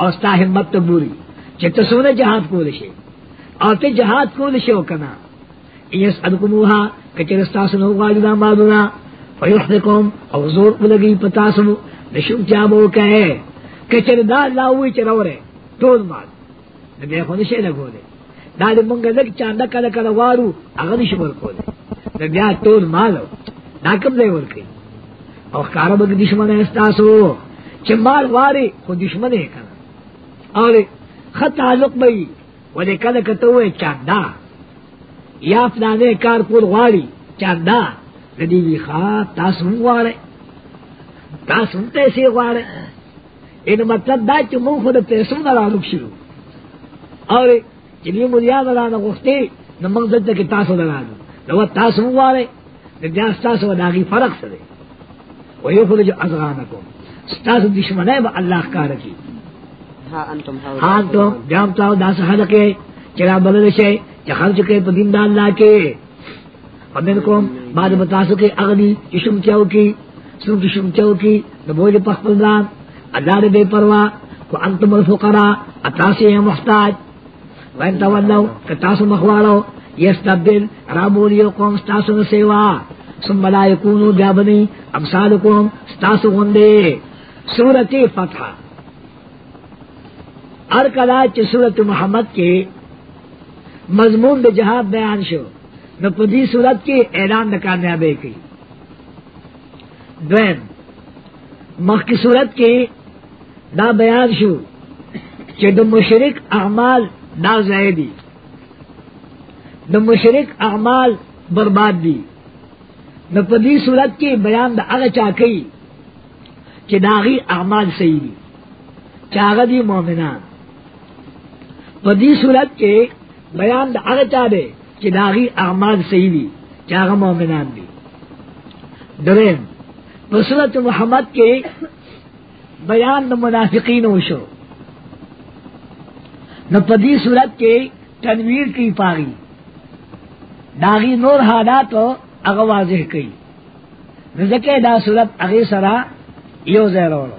اور ستا حمت تبوری چھ تسونے جہاد کو لشے اور تے جہاد کو لشے کنا یس ادکموها کچر استاسو نو غاجدا مالونا فیحدکم او زور اولگی پتاسو نشم چابو کہے کچر دا لاوی چرورے تون مال. نبی خود شے لگو دے دا دې مونږ لږ چاندا کله کله وارو هغه نشي ورکول دا بیا ټول مال دا کوم ځای ورکي او کار به دشمن استاسو. چې مال واري خو دشمن یې کنه او خط تعلق به ولې کله کته وې چاندا یا فلانه کار کول غواړي چاندا د دې وی ښا تاسو غواړئ تاسو پیسې غواړئ ان مطلب دا چې مونږ خو د پیسو نه راغلو اور نو موږ دلته کې تاسو لرانو نو تاسو واره د بیا تاسو داغي فرق سره و یو خلج ازغانکم تاسو دشمنه به الله کار کوي ها انتم ها ته جام داس حلقه چرا بدل شي چې خرج کوي په دین د الله کې ومن کوم بعد بتاسو کې اغلی ششم چاو کې سو ششم چاو کې د بوج په خپل ځان الله دې بے پروا کو انتم الفقراء اتاسه محتاج۔ وین تولو کتاسو مخوارو یستبدل رابولیو قوم ستاسو نسیوا ثم لا یکونو جابنی امثالکم ستاسو غندے سورت فتح ار کلا چ سورت محمد کے مضمون د جہاد بیان شو نو پدی صورت کے اعلان د کامیابی کی دویم، مخ کی صورت کے دا بیان شو چې د مشرک اعمال دا ضائع دي د مشرک اعمال برباد دي نو په دې صورت کې بیان د هغه چا کوي چې داغي اعمال صحیح دي. چې هغه دي مؤمنان. په دې صورت کې بیان د هغه چا دی چې داغي اعمال صحیح دي، چې هغه مؤمنان دي. دریم، په صورت محمد کې بیان د منافقین وشو. نو پدی صورت کے تنویر کی پاگی۔ داغی نور حالات اغ واضح کی۔ رزق دا صورت اغی سرا یو زیرولو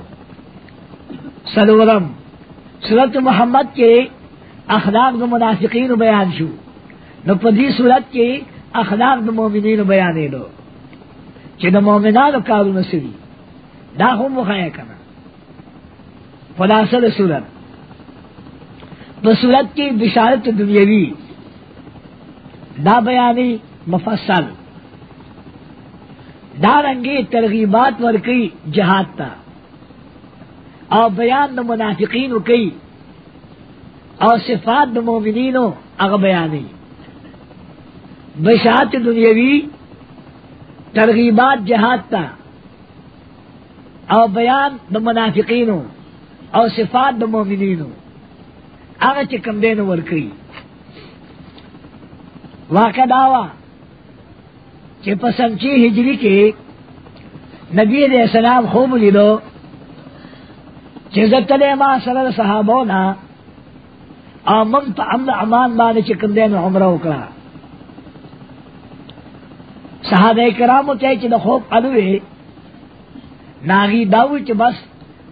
سلورم، صورت محمد کے اخلاق دو منافقین بیان شو۔ نو پدی صورت کے اخلاق دو مومنین بیانے دو۔ چی دو مومنان کارو نسری دا هم مخایا کنا۔ خلاصل صورت۔ تو صورت کی بشارت دنیاوی دا بیانی مفصل دا رنگی ترغیبات ورکی جہاد تا، اور بیان دا منافقین کی، اور صفات دا مومنین اغ بیانی۔ بشارت دنیاوی، ترغیبات جہاد تا، اور بیان دا منافقین اور صفات دا مومنین اغا چکم دین ورکی واقع داوا کہ پسنچی ہجری کے نبی علیہ السلام خوب لیدو چزتل ما سرر صحابونا او من پا امن امان بانے چکم دین عمرہ اکرا صحابہ کرامو چاہی چی دا خوب علوے ناغی داوی چی بس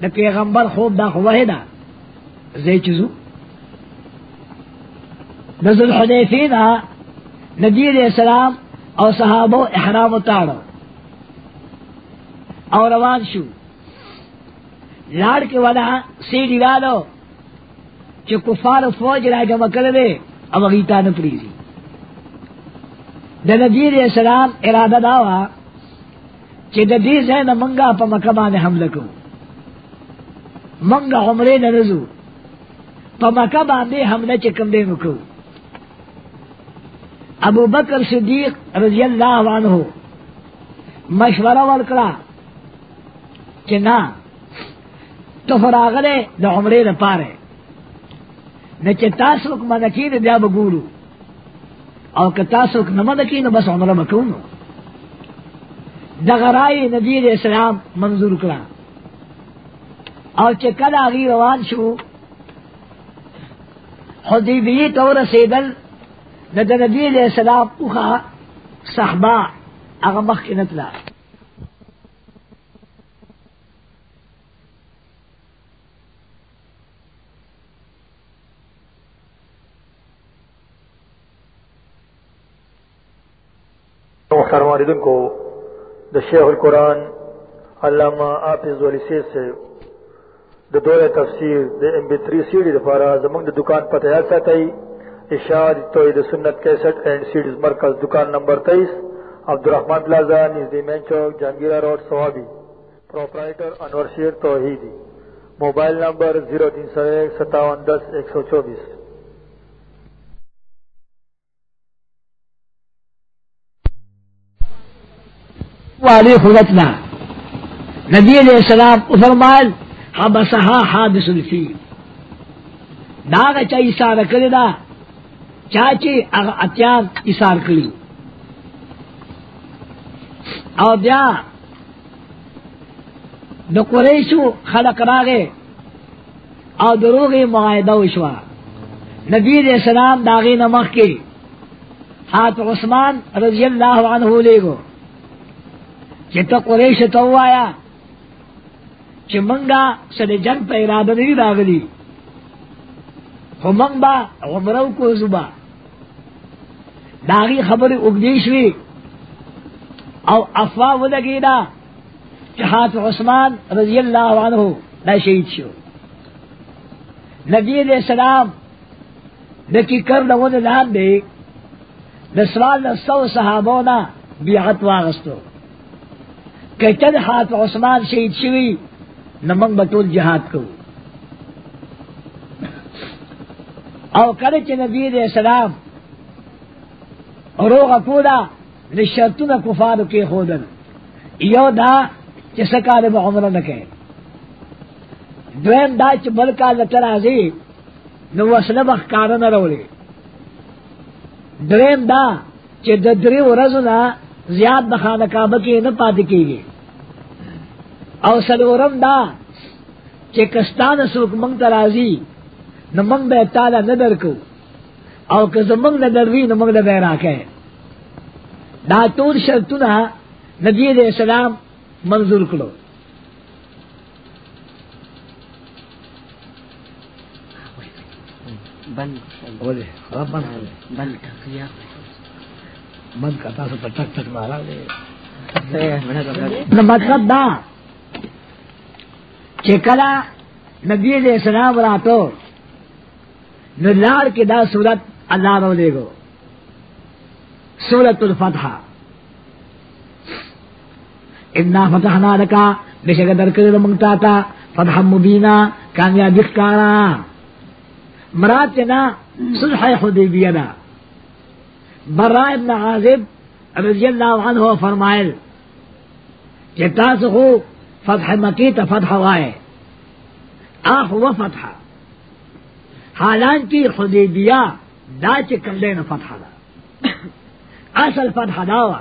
دا پیغمبر خوب دا خوبہ دا زی چیزو نزل حدیفینا نبی علیہ السلام او صحابو احرام اتارو او روان شو۔ لاڑ کے ودا سیڑھی والو، چو کفار فوج را جمع کردے او غیتا نپریزی دا نبی علیہ السلام ارادہ داوا چی دا دی زین منگا پا مکمان حملہ کو۔ منگا عمرے نرزو پا مکمان دے حملہ چکم دے مکو۔ ابو بکر صدیق رضی اللہ عنہ مشورہ ورکڑا کہ نہ تو فراغلے دا عمرے دا پارے۔ نہ چے تاسرک منکی دا بیا بگورو او کہ تاسرک نہ نمدکی نہ بس عمرہ بکونو دا غرائی نبی علیہ منظور کرا او چے کل آگی روان شو۔ حدیبی تو رسیدل نہ نبی علیہ السلام اوخا صحبا، هغه مخکې نتلا محترم علیدن کو دا شیخ القرآن علامہ آفز والی سید سے دا دور تفسیر دا ام بی تری سیڈی دا پارا زمان دا دکان پتہ یاد ساتھ اشاد توحید سنت کیسٹ اینڈ سیڈز مرکز، دکان نمبر تیئیس Abdul Rahman plaza نژدی main Chowk, Jahangira road, Swabi. Proprietor Anwar Sher Tauheedi. Mobile number zero تین سو ایک، ستاون دس، ایک سو چوبیس۔ والی خلطنا نبی علیہ السلام فرمال حبسها حادث الفیل داغا چا ایسار کردا چاچی اغا اتیان ایسار کری او بیا د قریشو خلق راغه او دروغی معاہدہ وشوا نبی علیہ السلام داغی نمخ کی حات عثمان رضی اللہ عنہ لے گو چی تا قریش تو آیا چی منگا سد جنگ پا ارادہ نہیں راغلی. خو منگ با عمرو کو زبا داغی خبر اگدیش وی او افواہ ولگی دا چہات عثمان رضی اللہ عنہ دا شہید شو. نبی علیہ السلام نکی کر لگو لان دے نہ سوال نہ نسوال نسو صحابونا بیعت واغستو. کہ چند ہاتھ عثمان شہید شوی نمنگ بطول جہاد کو او کرچ نبی علیہ السلام روغ پورا نشرتون کفارو کے خودن یو دا چی سکال با عمرہ نکے دویم دا چی بلکا لترازی نو وصل بخ کارن رولی دویم دا چی ددری ورزنا زیاد بخان کعبہ کی نہ پاتی کی گی او سلورم دا چی کستان سوک منگ ترازی نہ منگ بے تالا نہ در کو۔ اور کہ زمنگ نہ در نہ منگ نہ بے راکے دا تور شرطنا نبی علیہ السلام منظور کرو بند۔ ہاں، کرتا سب ٹک ٹک مارا۔ مطلب دا چکلا نبی علیہ السلام راتور نو لار کې دا صورت الله رو لے گو۔ سورت الفتح۔ انا فتحنا لکا بشک درکر منگتا تا فتح مبینا، کامیابی ښکارا۔ مراد چنا صلح حدیبیہ دا۔ برا ابن عازب رضی اللہ عنہ فرمائل کہ تاسو خو فتح مکی تا فتح وائے۔ آخ و فتح۔ حالانکہ حدیبیہ دا چکم دین فتح دا. اصل فتح داوا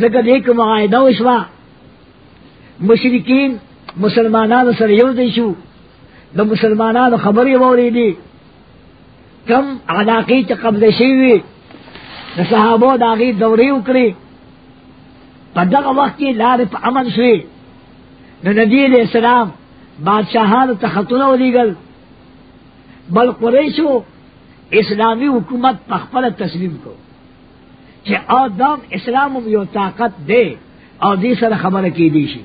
ذکر ایک معاہدہ وشوا. مشرکین مسلمانانو سره یو دی شو. د مسلمانانو خبرې وورېدې کم علاقې چې قبل شوي د صحابو د هغې دورې وکړې په دغه وخت کې لارې په امن شوې نو نبي علیہ السلام بادشاہانو ته خطونه بل قریشو اسلامی حکومت په تسلیم کو چې او دام اسلام یو طاقت دی او دې سره خبره کېدی شي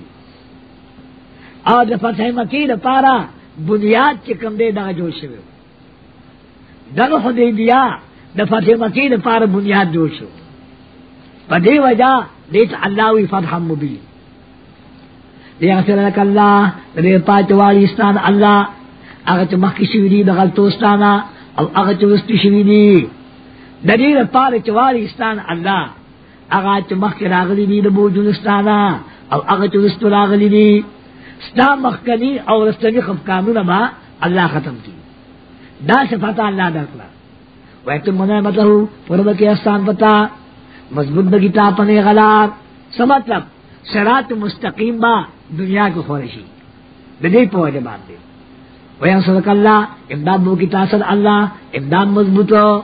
او د فتح مکی لپاره بنیاد چې کوم دی دغه جوړ شوی۔ دغه حدیبیه د فتح مکی لپاره بنیاد جوړ شو۔ په دې وجہ دې ته الله وی فتح مبین۔ لیغفر لك الله دې پاتوالي ستان الله هغه چې مخکې شوی دی د غلطوستانه او هغه چې وستي شوی دی. د دې لپاره چې والی ستان الله هغه چې مخکې راغلي دي د او هغه چې وستو راغلي دي ستا مخکنی او رستنی خف قانون ما اللہ ختم کی. دا صفات اللہ درکلا ویتم منعمت مطلب ہو پرد کے استان پتا، مضبوط بگیتا پنے غلار. سمطلب سرات مستقیم با دنیا کو خورشی. بدی پوجے باندے. وین صدق اللہ امداد بو کی تاثر اللہ، امداد مضبوط ہو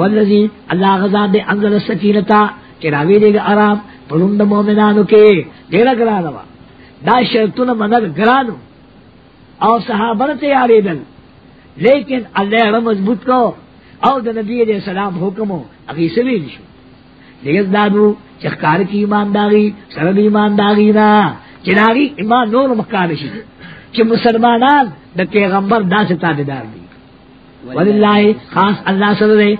والذی اللہ غزا دے انزل السکینتا چراوی دے گا آرام پرند مومنانو کے دیرہ گرا دا شرطونه منل ګرانو او صحابه ته یاریدل لیکن الله را مضبوط کو او د نبی علیہ السلام حکمو هغه سوي شو۔ دیګ دادو چخکار کی ایمانداری سره ایمانداری نا، چناری ایمان نور مکار چې مسلمانان د پیغمبر داسې تابعدار دي ولله خاص الله سره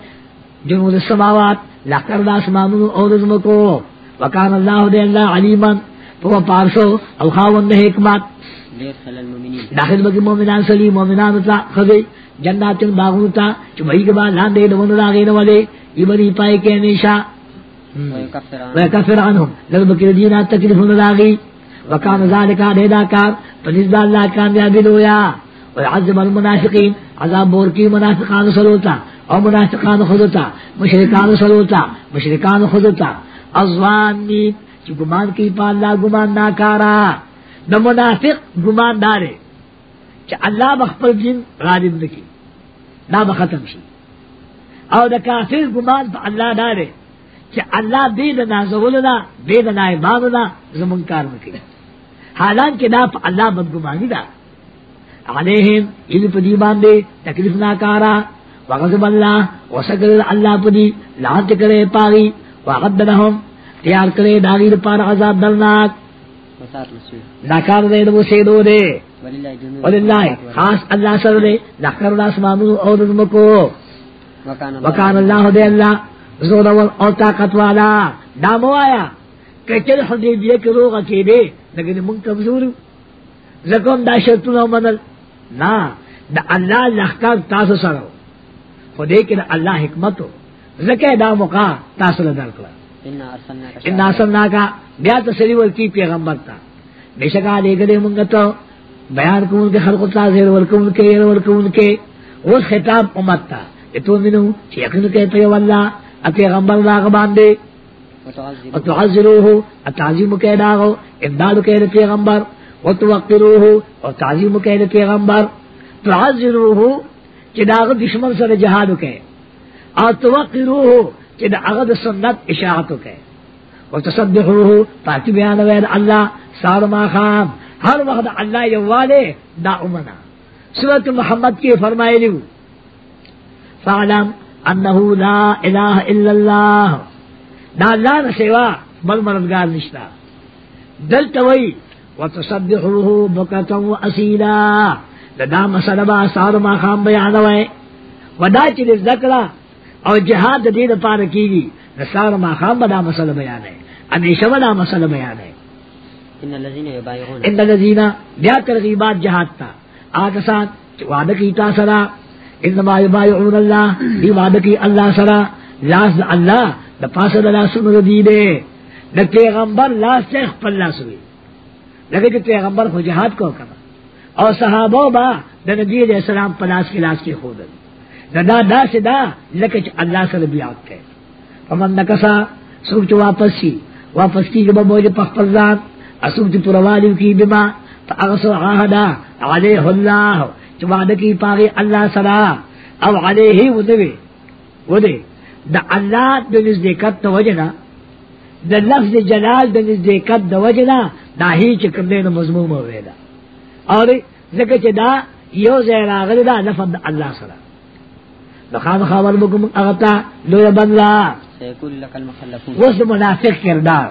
جنود السماوات لقر د اسمانونو او د زمکو وکان الله دې الله علیمان تو پارسو او حکمت۔ دیر خلال المؤمنین داخل بکی مومنان سلی مومنان تا خزی جناتن باغون تا چبہی کے بعد لاندے دون لاغین والے ایمنی پائے کے نیشا۔ ویکفر عن ویکفر عنہم لگ بکی دینا تکلیفون لاغی وکان ذالکا دیدا کار پنزد اللہ کامیابی دویا ویعذب المنافقین، عذاب بور کی منافقان سلوتا، او منافقان خودتا، مشرکان سلوتا، مشرکان خودتا. ازوانی، چی گمان کی پا اللہ گمان ناکارا. دا منافق گمان دارے. چی اللہ بخپل جن غالب نکی. دا بختم شی. او دا کافر گمان پا اللہ دارے. چی اللہ بے دا نازولنا بے نائباننا زمن کار نکی حالانکہ دا پا اللہ بدگمانی دا. علیہم ایلی پا دی باندے تکلیف ناکارا. وغضب اللہ وسکر اللہ پا دی لعنت کرے پاگی وغد لهم تیار کرے داغی پار عذاب مسیح ناکار دے دو سیدو دے. وللہ خاص اللہ سر دے اللہ سمانو اور رزمکو وکان اللہ. دے اللہ زور اور طاقت والا. دامو آیا کہ چل حدیبیہ کے روغ کے دے لیکن من کمزور زکم دا شرطنا منل نا دا اللہ لخکار تاسو سرو خودے کہ دا اللہ حکمتو زکے دا موقع تاسو لدرکلا انا ارسلناک ان آسمنا کا بیا تسلی ورکی پیغمبر تا بے شکا دے گلے منگتو بیان کو ان کے خلق تا زیر ورکو ان کے یر ورکو ان کے وہ خطاب امت تا اتو منو چی یقین کہتے واللہ ا پیغمبر لاغ باندے وتعذب وتعذروه. التعظیم کہہ داغو امداد کہہ پیغمبر. وتوقروه. اور تعظیم کہہ پیغمبر. تعذروه. چی داغ دشمن سر جہاد کہے اور توقروه چی داغ سنت اشاعت کہے وتصدقوه. پاکی بیان وید اللہ سار ما خام. ہر وقت اللہ یوالے دا امنا. سورت محمد کی فرمائے لیو. فعلم انه لا اله الا الله دا اللہ نہ سوا بل مددگار نشتا. دل توئی وتصبحوه بکتا و اسیلا دا مسئلہ با سار ما خام بیانوئے ودا چل ذکرہ او جہاد دین پار کیگی سار ما خام بدا مسئلہ بیانے امیشہ بدا مسئلہ بیانے ان الذين يبايعون ان الذين بیا ترغیبات جہاد تا. آکسان وعدہ کی تا سرا. انما یبایعون اللہ دی وعدہ کی اللہ سرا. لاس دا اللہ دا پاس دا لاس سنر دینے دا پیغمبر لاس سے خپل لاس ہوئی لگے کہ پیغمبر کو جہاد کو کرا اور صحابہ با دا نبی علیہ السلام پلاس کے لاس کے خود دا دا دا سے دا لکچ اللہ سر بیعت کے فمن نکسا سوچ واپس سی واپس کی جب بوجھ پخپل ذات اسوچ پروالی کی بما فاغسو عہدا علیہ اللہ چواد کی پاگی اللہ سرا او علیہ ودوی ودے دا اللہ دا نزدیکت دا وجنا دا لفظ جلال دا نزدیکت دا وجنا دا ہی چکم دے دا مضموم ہوئے دا۔ اور ذکر چی دا یو زیر آغل دا لفظ دا اللہ سرا۔ دا خام خبر بکم اغتا لویا المخلفون۔ وس منافق کردار۔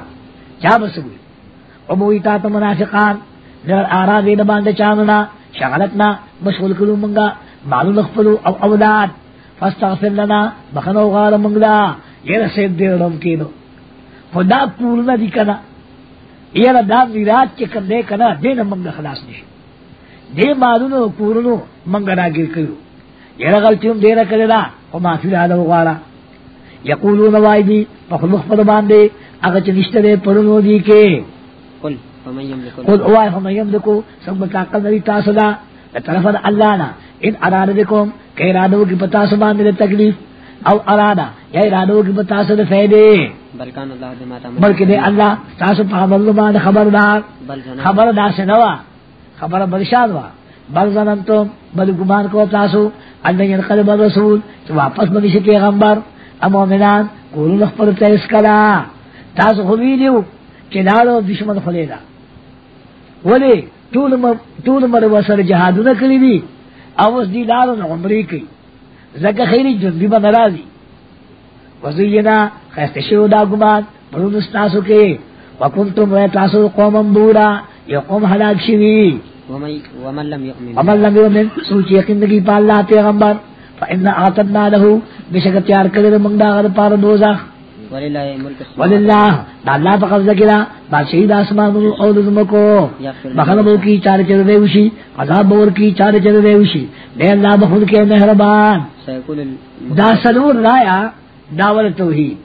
چا بسوئی اموی تا تا منافقان در آرا دین باند چاننا شغلتنا مشغول کلو منگا معلوم اخفلو او اولاد۔ فاستغفر لنا بخنو غار منگلا یہ سید دیر رم کینو خدا پورنا دی کنا۔ یہ دا میرات کے کندے کنا دین منگا خلاص نشی دے معلوم پورنو منگا ناگیر کرو۔ یہ غلطیوں دینا کرلا و معافی لالو غارا۔ یقولون وائدی فخلوخ پر باندے اگر چنشترے پرنو دی کے۔ قل فمن يملك قل اوائے فمن یملکو سب طاقت نبی تاسدا طرف اللہ نا ان ارادہ دکم کہ ارادوں کی پتا سبان دے تکلیف. او ارادہ یا ارادوں کی پتا فیدے الله بما تعملون بلکہ دے اللہ تاسو پا مظلومان خبردار. بل ظننتم خبر دا سے نوا. خبر برشاد وا. بل ظننتم بل گمان کو تاسو اللہ ينقلب الرسول تو واپس بنی سے پیغمبر. ام مومنان کولو نخبر تیس کلا. تاسو خوبی دیو کہ لالو دشمن خلیدا ولی طول مر وسر جہادو نہ دی او اس دی لالو نہ عمری کی زکا خیری جنبی با نرازی وزینا خیست شو دا گمان برون استاسو کے۔ وکنتم تاسو قوما بورا یا قوم حلاک شوی۔ ومن لم يؤمن ومن لم یؤمن سوچ یقین کی پا اللہ پیغمبر فإن آتدنا له بشک تیار کرے منگ دا غد پار دوزخ۔ وللہ دا اللہ پا قبضہ کلا بادشاہی دا اسمان او دزمکو بخلبو کی چار چر دے وشی عذاب بور کی چار چر دے وشی. دے اللہ بخود کے مہربان. دا سلور رایا داول توحید.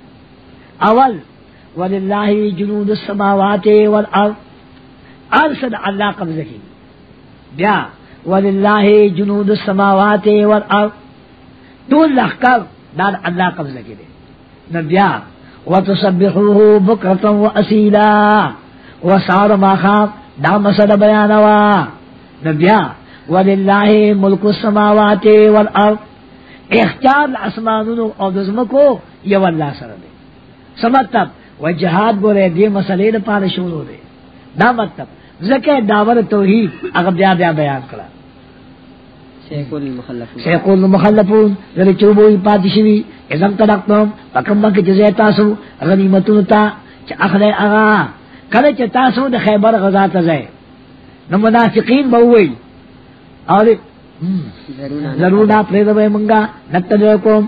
اول وللہ جنود السماوات والارض. ارسد اللہ قبضہ کی. بیا وللہ جنود السماوات والارض. تو لخکر دار اللہ قبضہ کی دے. نہ بیا وتصبحوه بکرتا و اسیلا وسار ما خام دا مسد بیانوا نہ بیا وللہ السماوات والارض اختیار اسمانونو او دزمکو یو اللہ سره دے سمطلب و جہاد بولے دی مسئلے دا پار شروع دے دا مطلب. زکر داور توحید اگر بیا بیا بیان کرا المخلفون. سیقول مخلفون ذری چوبوی پاتی شوی ازم بک جزے تاسو؟ غنیمتون تا چا اخلے اغا کل چا تاسو؟ دا خیبر غزا بووی اور ضرور بے منگا. کوم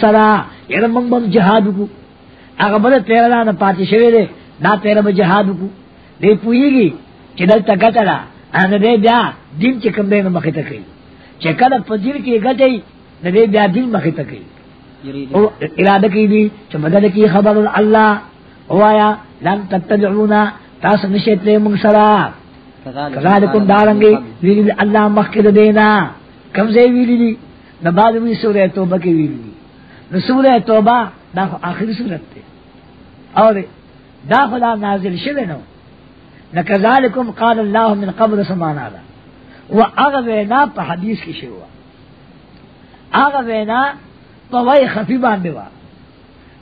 سرا. بم جہاد کو اگر تیرا نا پاتی شوی دے تیرا جہاد کو دے پوئی گی دے بیا دین چکم دے چکل دین کی نا دے بیا دین مخی تکی او ارادہ کی دی چا مدد کی خبر اللہ۔ او آیا لن تتبعونا تاس نشیت لے منگ سرا۔ کذالکم دارنگی ویلی اللہ مخکد دینا۔ کم سے ویلی دی نباد وی سورہ توبہ کی ویلی دی۔ نو سورہ توبہ دا آخری سورت تے۔ اور دا خدا نازل شده نو۔ نکذالکم قال اللہ من قبل سمانا دا۔ و آغا وینا پا حدیث کی شوا آغا وینا وی خفی باندے وا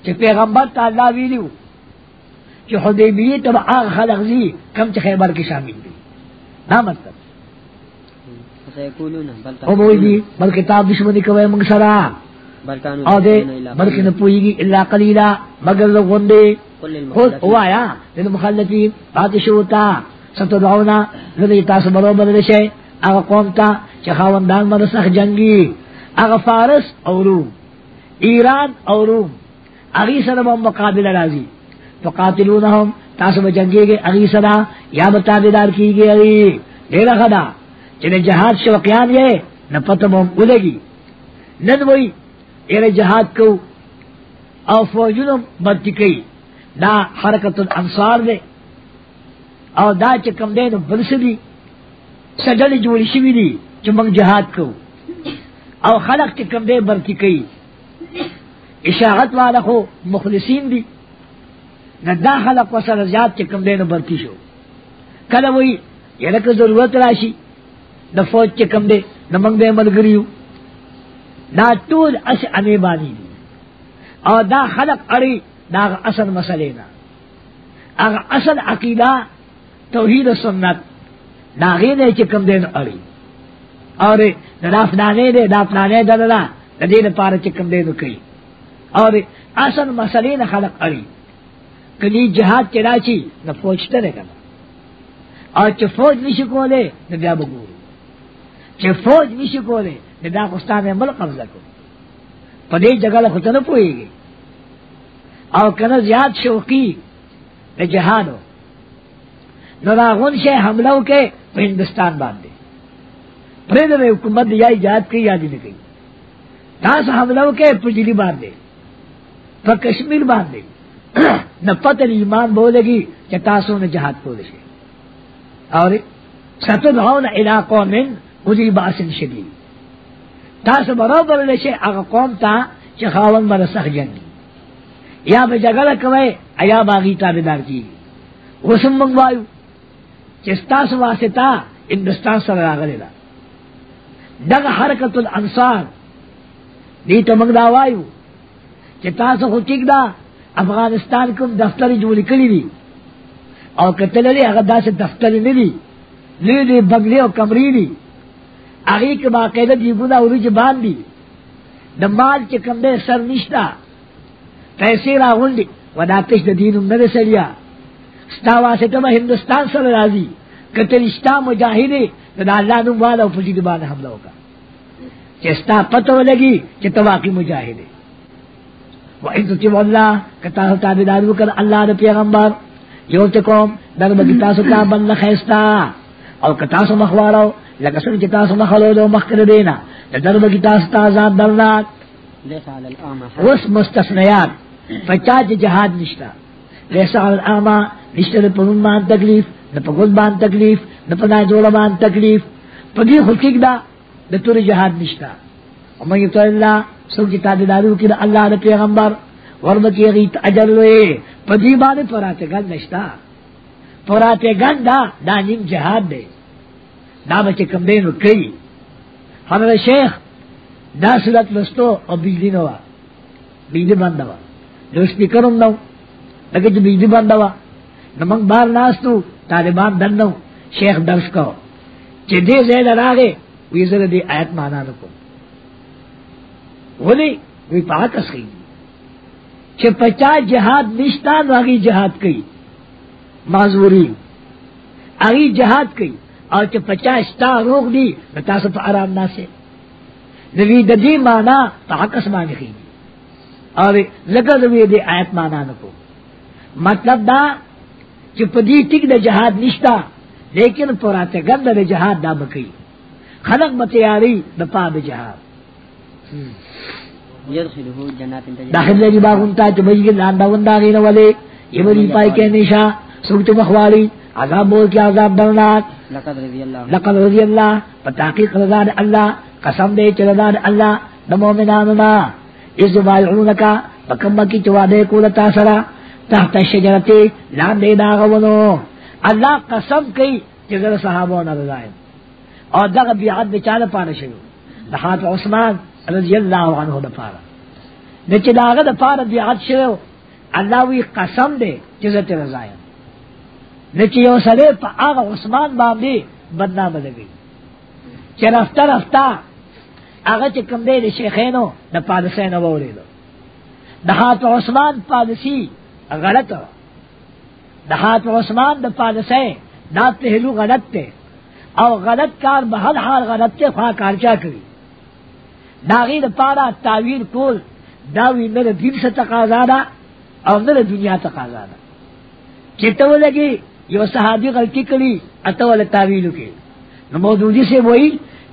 چی پیغمبر تا اللہ ویلیو. چی حدیبیی تب آغا خلق زی کم خیبر کی شامل دی. نا مطلب. سيقولون بل او بوئی بل کتاب دشمنی کوي موږ سره بل كانوا او دې يقولون إلا بلکې نه قليلا. پويږي الا قليلا مگر وایا للمخلفین. پاتې شو تا ستدعونا لدی تاسو برابر شي هغه قوم ته چې خاوندان باندې سخت جنگي هغه فارس او روم، ایران او روم اغي سره به مقابله راځي فقاتلونهم تاسو به جنگيږي اغي سره یا به تابعدار کیږي اغي ډیر غدا چې د جهاد شوقیان یې نه پته مو ولګي نن وای یې جهاد کو او فوجونو بدتی کوي دا حرکت الانصار دے، او دا چې کم دی نو بل څه دي سجل جوړی شوی دي چې موږ جهاد کو او خلق چې کم دی برتی کوي. اشاعت والا خو مخلصین دي نه دا خلق وسره زیات چې کم دی نو برتی شو. کله وای یره ضرورت راشي، د فوج چې کم دی نو موږ به ملګریو دا ټول اس انې باندې دي او دا خلق اړي دا اصل مسئلے نا اگر اصل عقیدہ توحید و سنت. دا غیر چې کم دین اړي اور دا فلانے دے دا فلانے دللا دا دین پار چې کم دین کوي اور اصل مسئلے نه خلق اړي کلی جهاد چلا چی نہ پوچھتے رہے گا اور چې فوج نشي کوله نو بیا وګورو چې فوج نشي کوله نو دا خوستانه مل قبضه کو په دې جګړه خو ته نه پويږي او زیاد شوقی د جهادو نو راغون شه حمله وکي په هندستان باندې پرې د حکومت یا ایجاد کوي یاد نه کوي تاسو حمله وکي په دلی باندې کشمیر باندې نه پته ایمان بولېږي چې تاسو نه جهاد کول شي اور ستدعون الى قوم اذي باس شديد تاسو برابر لشي هغه قوم ته چې خاون بر سخت جنگي یا به جګړه کوي ایا باغی تابعدار کی۔ وسم منغوایو چې تاسو واسطه هندستان سره راغلی دا۔ دغه حرکت الانصار دې ته موږ دا وایو چې خو ټیک دا، افغانستان کوم دفتر جوړ کړی دي او کتل لري هغه داسې دفتر نه دي لوی دي بنگلې او کمرې دي هغه کې باقاعده دیګونه اورج باندې د مال چې کم سر نشتا پیسې راغونډي وداتش د دینم نه سړیا ستا واسطه به هندستان سره راځي کته رشتہ مجاهد د الله نوم والا په دې باندې حمله وکړه چې ستا پته ولګي چې تو واقعي مجاهد و ان تطیع الله کتا تابعدار وکړه الله د پیغمبر۔ یو ته کوم در بګی تاسو ته بل خيستا او کتا سو مخوارو لکه څنګه چې تاسو مخلو دو مخکره دینا۔ در ليس على الأعمى حرج اوس مستثنیات پچا چې جهاد نشتا۔ لیسا علی الاعمى نشتا د پرون تکلیف د پګول باندې تکلیف د پنا جوړ باندې تکلیف. پدې خو ټیک دا د تور جهاد نشتا. او مې ته الله څوک چې تابعدارو کړي الله د پیغمبر ورمکی غیت اجر وې پدې باندې پراته ګل نشتا. پراته ګل دا دا نیم جهاد دی دا به چې کم دینو کوي حضرت شیخ، دا صورت لستو او بجلی نوا. بجلی بند وا جو سپیکرم نو. لکه چې جی بجلی بند وا نمنګ بار ناستو طالبان دنو شیخ درس کو چې دې زید راغې وی زره دې آیت معنا نکو ولی، وی پاک اس اسخی چې پچا جهاد نشتا راغي جهاد کوي معذوری۔ اغي جهاد کوي او چې پچا شتا روغ دی نو تاسو په آرام ناسه نوی د دې معنا په حق اسمانه خي او لکه دوی دې آیت معنا نکو مطلب دا چې په دې ټیک د جهاد نشتا لیکن پراته ګند د جهاد دا بکی۔ خلق به تیاری د پاد جهاد يدخله جنات تجري داخل چې بيګ لاندې وندا غینه ولې یمری پای کې نشا مخوالی۔ عذاب بول کې عذاب درناک لقد رضی الله پتاقیق رضا الله قسم دې چې رضا د الله د مؤمنانو نه اذ بایعونک پکم کی چواده کول تا سره تحت شجرتی لاندې دا غونو. الله قسم کوي چې زره صحابو نه رضا او دغه بیعت به چاله پاره شوی عثمان رضی الله عنه د پاره د چې داغه د پاره بیعت شوی الله وی قسم دې چې زه رضا یو سره په هغه عثمان باندې بدنامه لګي چې رفته رفته هغه چې کوم دی د شیخینو د پادسینو ووریدو د حات عثمان پادسی غلط. د حات عثمان د پادسی دا پہلو غلط تے. او غلط کار بہر حال غلط تے خواہ کارچا کری داغی دا پارا تعویر کول داوی میرے دین سے تقاضا دا او میرے دنیا تقاضا دا چتو لگی یو صحابی غلطی کری اتول تعویلو کی نو موجودی سے وہی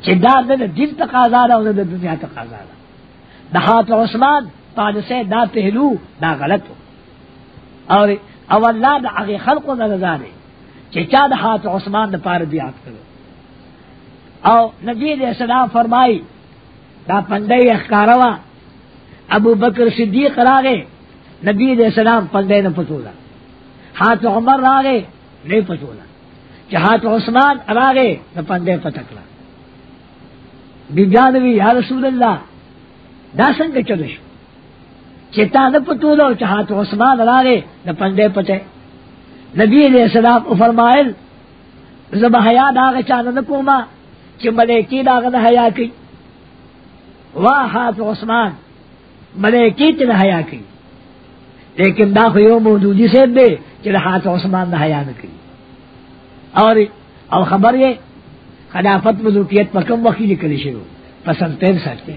چې دا د دین تقاضا ده او د دنیا تقاضا ده. د حات عثمان پادشه دا پهلو دا غلط ہو اور او الله د هغه خلقو نه زاده چې چا د حات عثمان د پاره بیات کړو او نبی دې سلام فرمای دا پندای اخکاروا، ابو بکر صدیق راغه نبی دې سلام پندای نه پټولا حات عمر راغه نه پټولا چې حات عثمان راغه نه پندای پټکلا بیبیانوی یا رسول اللہ، دا سنگ چلو شو۔ چتا نہ پتولو چاہت عثمان راگے نہ پندے پتے۔ نبی علیہ السلام او فرمائل زب حیا داغ چاند نہ کوما چ ملیکی داغ نہ حیا کی۔ واہ ہاتھ عثمان، ملیکی تے نہ حیا کی۔ لیکن دا خو یو موجودی سے دے چ ہاتھ عثمان نہ حیا نہ کی اور او خبر یہ، خلافت ملوکیت پر کم وقت نکلی شروع، پسند پینسٹھ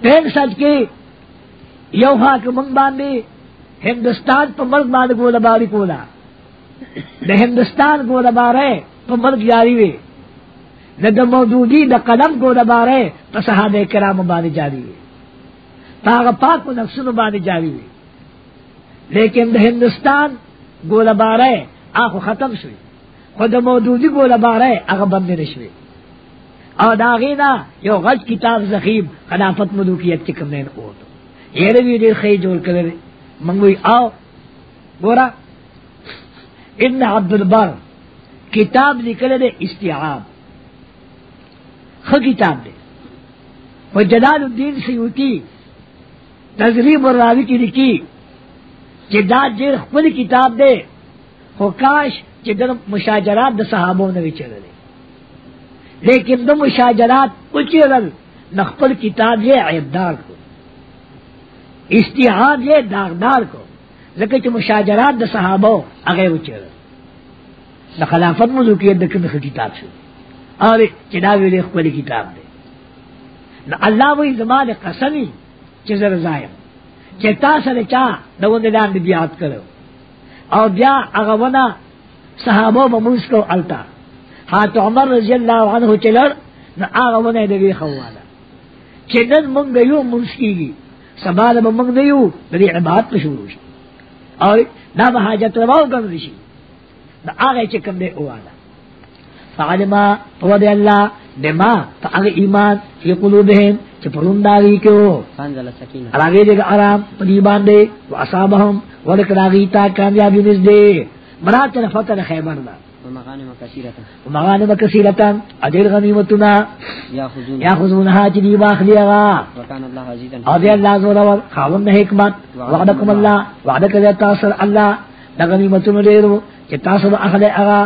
پینسٹھ کی یو منگ باندھے ہندوستان پر مرگ باندھ گول باری کولا۔ دا ہندوستان گول بارے تو مرگ جاری وے۔ نہ دا موجودی دا قلم گول بارے تو صحاب کرام باندھ جاری وے۔ تاغ پاک کو نقصن باندھ جاری وے۔ لیکن دا ہندوستان گول بارے آنکھ ختم شوئی خود موجودی کو لبارے اگر بند نشوے اور داغینا یو غلط کتاب زخیم، خلافت ملوکیت کی کم دین کو تو یہ روی دیر خی جوڑ کر منگوئی آؤ۔ گورا ابن عبد البر کتاب نکلے دے استعاب خ کتاب دے۔ وہ جلال الدین سیوتی تذریب الراوی کی لکھی جداد جیر خپل کتاب دے۔ خو کاش چې د مشاجرات د صحابو نه وچرل لیکن د مشاجرات اچھی وچرل نخپل کتاب یې عیبدار کو استحاد داغدار کو لکه چې مشاجرات د صحابو هغه وچرل د خلافت ملوکیت د کوم کتاب شو اور چې دا ویلې خپل کتاب دی نو الله وی زمانه قسمی چې زر زایم چې تاسو نه چا د ونه لاندې بیات کړو او بیا هغه ونه صحابو بمونس کو علتا۔ حات عمر رضی اللہ عنہ چلر نہ آغا منہ دوی خوالا چنن منگ یو منس کی گی۔ سبال با منگ دیو بلی عبادت شروع شی اور نا بحاجت رواو کم رشی نہ آغا چکم دے اوالا فعلما فود اللہ بما فاغ ایمان فی قلوبہم چپرون داغی کیو۔ راگے دے آرام پدی باندے و اصابہم ولک راگی تا کامیابی نزدے۔ مراد تر فتح خیبر دا۔ ومغانم کثیرتا. ادیر غنیمتنا. یا خزونها چی دی باخلی اغا وکان اللہ عزیزا او دی اللہ زورور خاون حکمت. وعدکم اللہ. وعدک دی تاثر اللہ. دا غنیمتنا دیرو چی تاثر اخلی اغا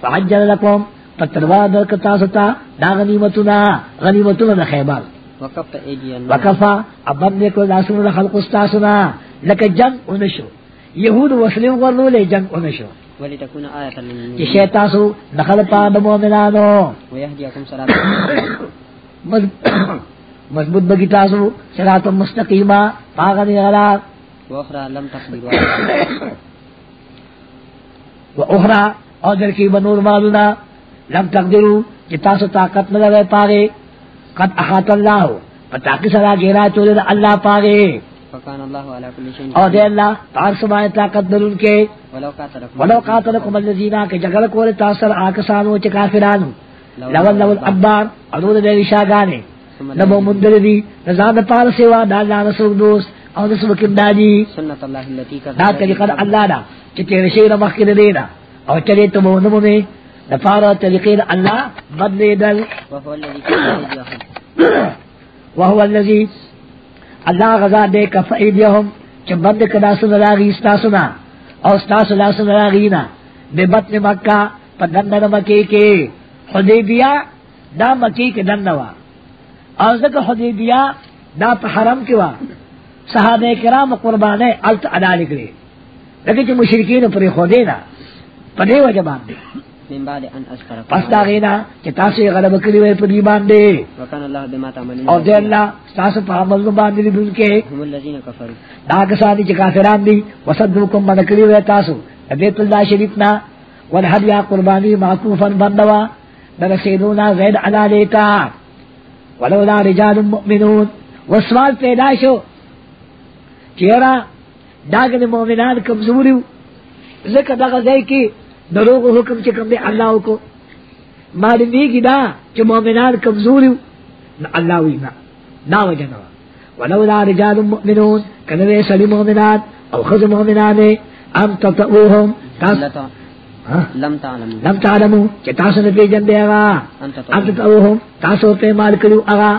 فعجل لکم. فتروا درک تاثتا دا غنیمتنا. غنیمتنا اللہ. وکفا ابن دیکو لاسم دا خلق استاسنا لکه جنگ اونشو یهود وسلم ورنو لے جنگ اونشو ولتكون آية للمؤمنين شیطاسو دخل پا د مؤمنانو ويهديكم مض- مضبوط بگی تاسو صراط مستقیما پاغنی غلا وأخرى لم تقدروا عليها. و اخرى او در کی بنور مالونا لم تقدرو چې تاسو طاقت لگے پاگے. قد احاط اللہ پتاکی سرا گیرا چولے اللہ پاگے. وكان الله على كل شيء او دے. اللہ پار سمائے طاقت کے ولو قاتلكم ولو قاتلکم الذین کے جگل تاثر آکسانو چ کافرانو۔ لول لول ابار انو دے وشاگانے ثم نبو مندر دی نزان پار سوا دا اللہ رسول دوست او رسول کمدادی سنة الله التي دا طریقہ اللہ دا چ تیرے شیر مخکر دینا۔ او چلے تو نمو میں طریقے اللہ بدلے دل۔ وهو الذي اللہ غزا دے کف ایدیہم چ بند کدا سن راغی استاسنا او استاس لا سن راغینا بے بطن مکہ، پا دندن مکے کے۔ حدیبیہ، دا مکی کے دن نوا۔ اور ذکر حدیبیہ، دا پا حرم کی وا۔ صحابہ کرام قربانے الت ادا نکلے۔ لیکن جو مشرکین پر خودے نا۔ پدے وجہ باندے۔ من بعد ان اذكركم پس دا غینا کہ تاسو غلب کری ہوئے پر بما تعملون اور دے اللہ تاسو پا عمل کو باندے دی دل کے دا کسانی چی کافران دی وصدوکم من کری ہوئے تاسو. بیت اللہ شریفنا والحدیع قربانی معکوفا بندوا نرسیدونا زید علا لیتا ولولا رجال مؤمنون. وسوال پیدا شو. چیرا داگن مومنان کمزوریو ذکر داگا زی کی دروغ حکم چکم دے اللہ کو. معلومی کی دا چی مومنان کمزوریو نا اللہ وی نا. نا وجنوا ولولا رجال مؤمنون کنوے سلی مومنات او خز مومنان ام تطعوهم ہاں؟ لم تعلموا لم تعلمو. چی تاسو نپی جن دے گا ان ام تطعوهم تاسو پہ مال کریو اغا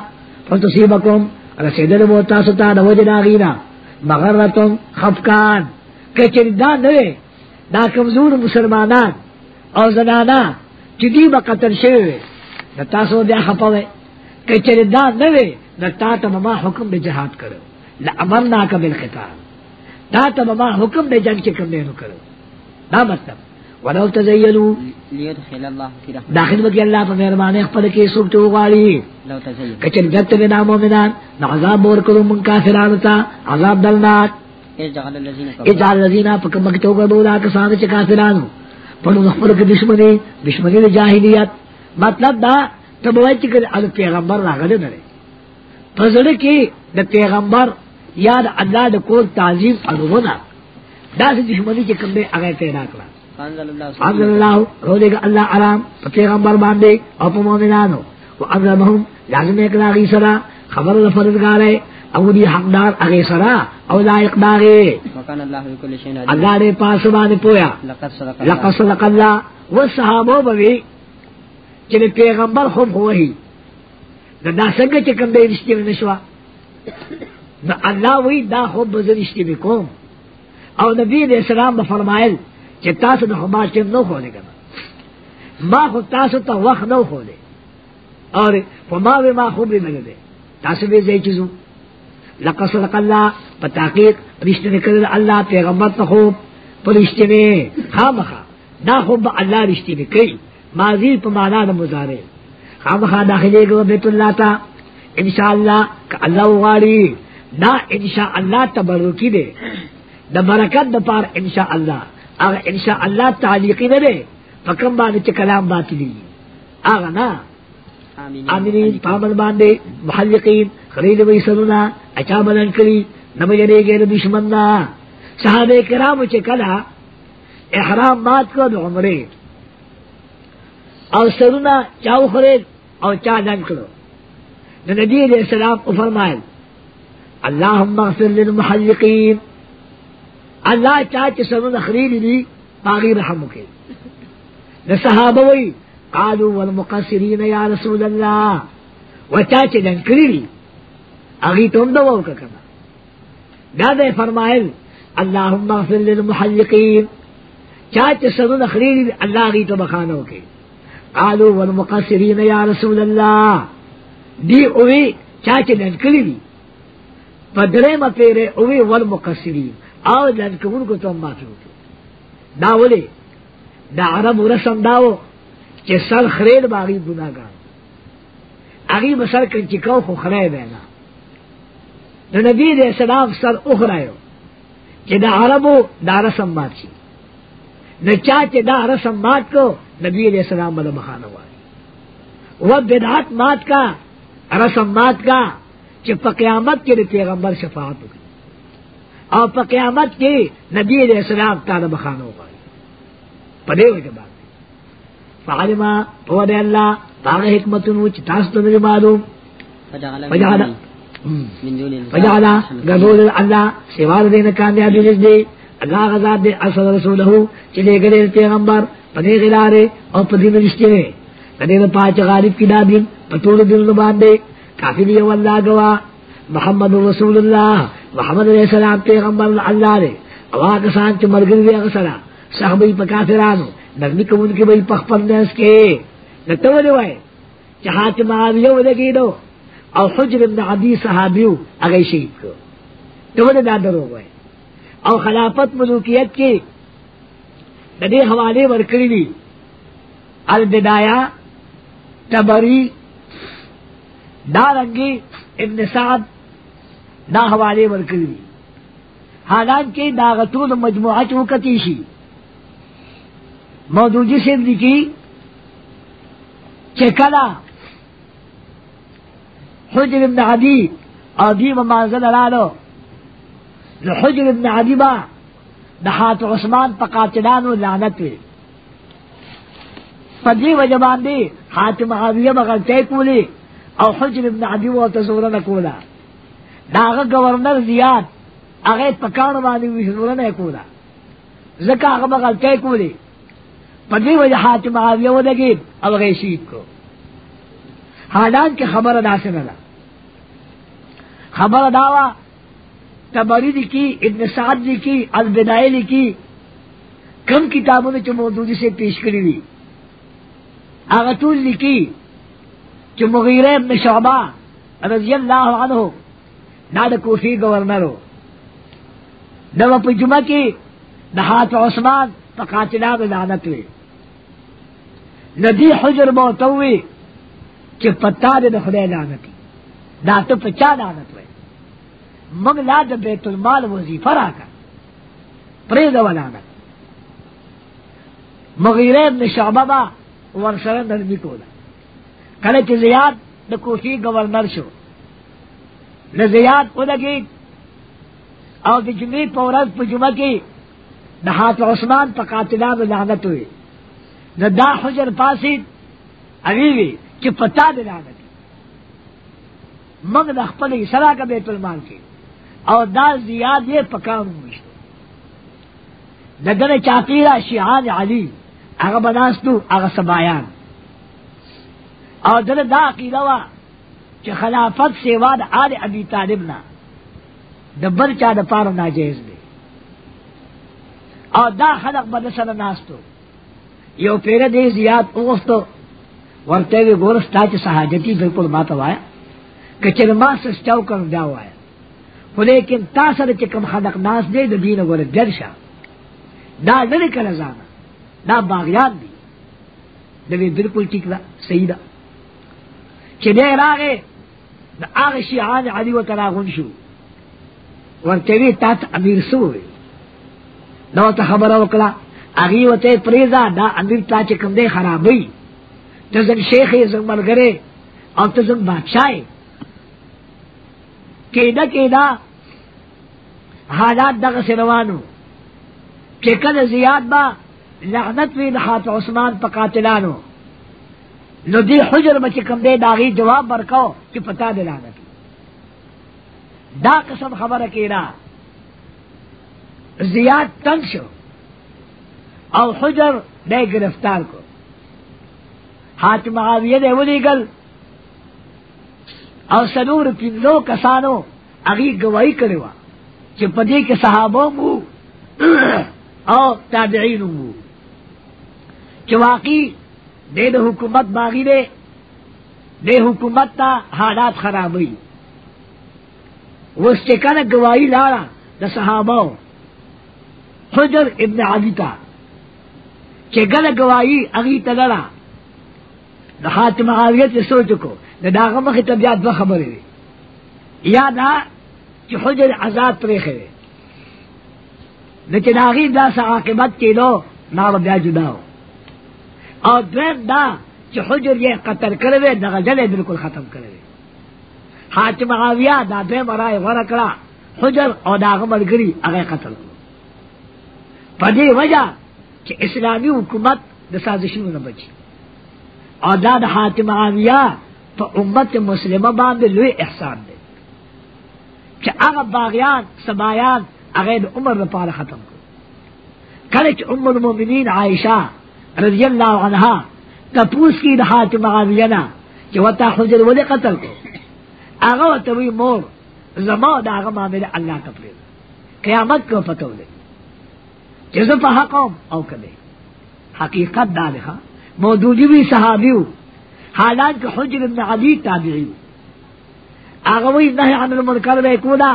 فتصیبکم. رسیدل مو تاسو تا نوجنا غینا مغرتم خفکان کچری دا نوے. دا کمزور مسلمانان او زنانا چی دی با قتل شوے نہ تاسو دیا خپوے کچری دا نوے نہ تا مما حکم دے جہاد کرو لامرنا کا بالقتال. تا تا مما حکم دے جنگ چکم دے نو کرو دا مطلب. ولو تزیلو. ليدخل الله في رحمته. داخل بکی اللہ پا مہربانے خپل کے سوک تو غالی کچر جت بنا مومنان نہ عذاب بور کرو من کافران تا عذاب دلناک. اجعل الذین پک مکتو کا دولا کسان چ کافرانو۔ پنو نخبر کی دشمنی دشمنی جاہلیت۔ مطلب دا تب چې کله ال پیغمبر راغله نه پزړه کې د پیغمبر یاد الله د کول تعظیم الونه دا چې دشمنی کوم دی هغه پیدا الله انزل الله رولے گا اللہ علام پیغمبر باندے او پا مومنانو۔ و انزلهم لازم ایک لاغی سرا خبر لفرد گارے او دی حقدار اغی سرا او لائق داغے اللہ نے پاس پویا. لقد صدق اللہ. و صحابو بوی چلی پیغمبر خوب ہوئی. دا دا سنگا چکم دے رشتی میں نشوا. دا اللہ وی دا خوب بزر رشتی میں کوم. او نبی علیہ السلام بفرمائل چی تاسو دا خما ٹیم نو کھولے گا. ما خود تاسو تا وقت نو کھولے اور فما وی ما خوب بھی ملے دے. تاسو بھی زی چیزو لقد صدق اللہ پتاقیق رشتے کرد اللہ پیغمبر تا خوب پر رشتے میں خام خواہ دا خوب اللہ رشتے میں کئی ماضی پا مانا دا مزارے خام خواہ داخلے گا بیت اللہ تا انشاءاللہ کہ اللہ وغاڑی دا انشاءاللہ تبرکی دے. دا برکت دا پار انشاءاللہ اگر انشاءاللہ تعلیقی دے فکم بانے چا کلام باطلی. آگا نا آمين آمینین پامن باندے محلقین خرید وی سرنا اچا بلن کری نمجرے گیر دشمن نا صحابہ کرام چے کلا، احرام مات کو دو عمرے۔ او سرنا چاو خرید او چا دن کرو نو نبی علیہ السلام کو فرمائل اللہم اغفر للمحلقین۔ اللہ چاچ سرنا خرید دی، باغی رحمو کے۔ نو صحابہ وی، قالوا والمقصرين يا رسول الله وچاچ دن کری اگی تم دو کا کنا دادا فرمائل اللهم اغفر للمحلقين چاچ سرنا خرید اللہ اگی تو بخانو کے۔ قالوا والمقصرين يا رسول الله دی اوی چاچ دن دی۔ پدرے ما پیرے اوی والمقصرین۔ آو دن کون کو تم معافی ہوتے داولے دا عرب رسم داو چه سر خرید باغی گناہ گناگان اگی بسر کنچکاو خو خرای بینا۔ نو نبی علیہ السلام سر اخرایو چه دا عربو دا رسم مات شی نو چا چه دا رسم مات کو نبی علیہ السلام بلا مخانا وائی و بدعات مات کا رسم مات کا چه پا قیامت کے پیغمبر شفاعت ہوگی اور پا قیامت کے نبی علیہ السلام تانا مخانا وائی پدے وجہ بات۔ فعلما پود اللہ باغ حکمتنو چی فجعل فجعل گردول اللہ سوار دین کامیابی رس دے اللہ غزاد دے اصل رسولہو چی لے گلے پیغمبر پدے غلارے اور پدین رشتے نے پدے پاچ غالب کی دادین پتور دل نبان دے کافی بھی اللہ گوا محمد رسول اللہ محمد علیہ السلام پیغمبر اللہ دے اوا کسان چی مرگر دے غسرا صحبی پا کافرانو نرمی کمون کی بھئی پخ پندس کے. نتو دے وائے چې حاتم معاویه ولګیدو او حجر ابن عدی صحابیو هغه شهید کو ته دا دروغ وای او خلافت ملوکیت کې د دې حواله ورکړی دي تبری دارنگی ابن سعد دا حوالے ورکړي دي حالانکه دا غټول مجموعه چوکتی شي مودودی سے لکھی چکلا حجر ابن عدی. عدی ممازل لالو حجر ابن عدی با دہات عثمان پقاتلانو لعنت وی. پدی وجبان دی حاتم عاویہ بغلطے کولی او حجر ابن عدی و تزورن کولا داغ گورنر زیاد اغه پکانو باندې وشورن کولا زکا هغه بغلطے کولی. پدی وجہ حاتم عاویہ ودگی او غیشید کو. حالان کی خبر ادا سے نہ خبر داوا تبری لکھی ابن سعد لکھی البدائے لکھی کم کتابوں نے جو موجودی سے پیش کری ہوئی۔ آغتول لکی جو مغیر ابن شعبہ رضی اللہ عنہ نا دا کوفی گورنرو نو پا جمعہ کی نحات عثمان، پا قاتلان لعنت وی ندی حجر موتوی چی پتا دے دا خدای لعنتی تو پچا لعنت وی مگ لا دا بیت المال وظیفہ را راکا پرید و لعنت مغیر ابن شعبہ با ورسره نرمی کولا کله چې زیاد د کوفی گورنر شو۔ نه زیاد ولګي او د جمعې په ورځ په جمعه کې د حات عثمان په قاتلانو لعنت وي نه دا حجر پاسید اویوی چې پتا دی لعنت۔ مګ د خپل سره کا بیت المال کې او دا زیاد یې پکانو مشته دغه چاپیرا شیعان علی هغه بناستو هغه سبایان۔ او دل دا عقیده وا چې خلافت سیوا د آل ابي طالب نه د چا د پاره ناجیز دی او دا خلق بد سره ناستو۔ یو پیر دې زیات اوستو ورته وی ګورستا چې سہاجتی بالکل ماته وایا، کچر ما سچاو کر دا وایا۔ خو لیکن تا سره چې خلق ناس دی، د دین ګور درشا دا لری کله ځان. دا باغیان دی دوی بالکل ٹھیک دا صحیح دا چې دې راغې د هغه شیعان علی و تراغون شو. ورته وی تات امیر سوې نو ته خبره وکړه. هغه وته پریزا دا امیر تا چې کوم دې خرابې ته ځن شیخ یې، زنګ مرګره او ته بادشاہ کېدا کېدا حالات دغه روانو چې کله زیاد با لعنت وی لحات عثمان پا قاتلانو. نو دی حجر بچی کم دے داغی جواب برکاو کہ پتا دے لعنت دا قسم خبر کینا زیاد تنگ شو. او حجر دے گرفتار کو. ہاتھ معاویہ دے ولی گل او سنور پنزو کسانو اگی گواہی کروا چې پدې کې صحابه مو او تابعین مو۔ چې واقعي د حکومت باغی دی د حکومت تا حالات خرابوي وس چې کنه گواہی لاړه د صحابه حجر ابن علی تا۔ چې ګله گواہی اغي تلړه د حاتم معاویه ته سوچ کو د داغه مخه ته بیا دوه یا دا چې حجر آزاد پرې خره نو چې داغي دا عاقبت کېدو نار بیا جدا ہو۔ اور دویم دا چې حجر یہ قتل کړو دغه ډلې بالکل ختم کړو حاتم معاویہ دا دویم رائے ورکړه حجر او داغه ملګری هغه قتل کړو په دې وجہ چې اسلامی حکومت د سازشونو نه بچي او دا د حاتم معاویہ په امت مسلمه باندې لوی احسان دی چې هغه باغیان، سبایان هغه د عمر لپاره ختم کړ کله چې ام المؤمنین عائشہ رضی اللہ عنہ تپوس کی دہات معاوینا چې وتا حجر ولې قتل کو هغه ته وی مور، زما دا هغه معاملې الله کپړي قیامت کو پتو لې چې زه په حق او کده حقیقت دا ده مودودی وی صحابیو حالانکہ حجر ابن علی تابعی آغوی نہ عن المنکر بے کودا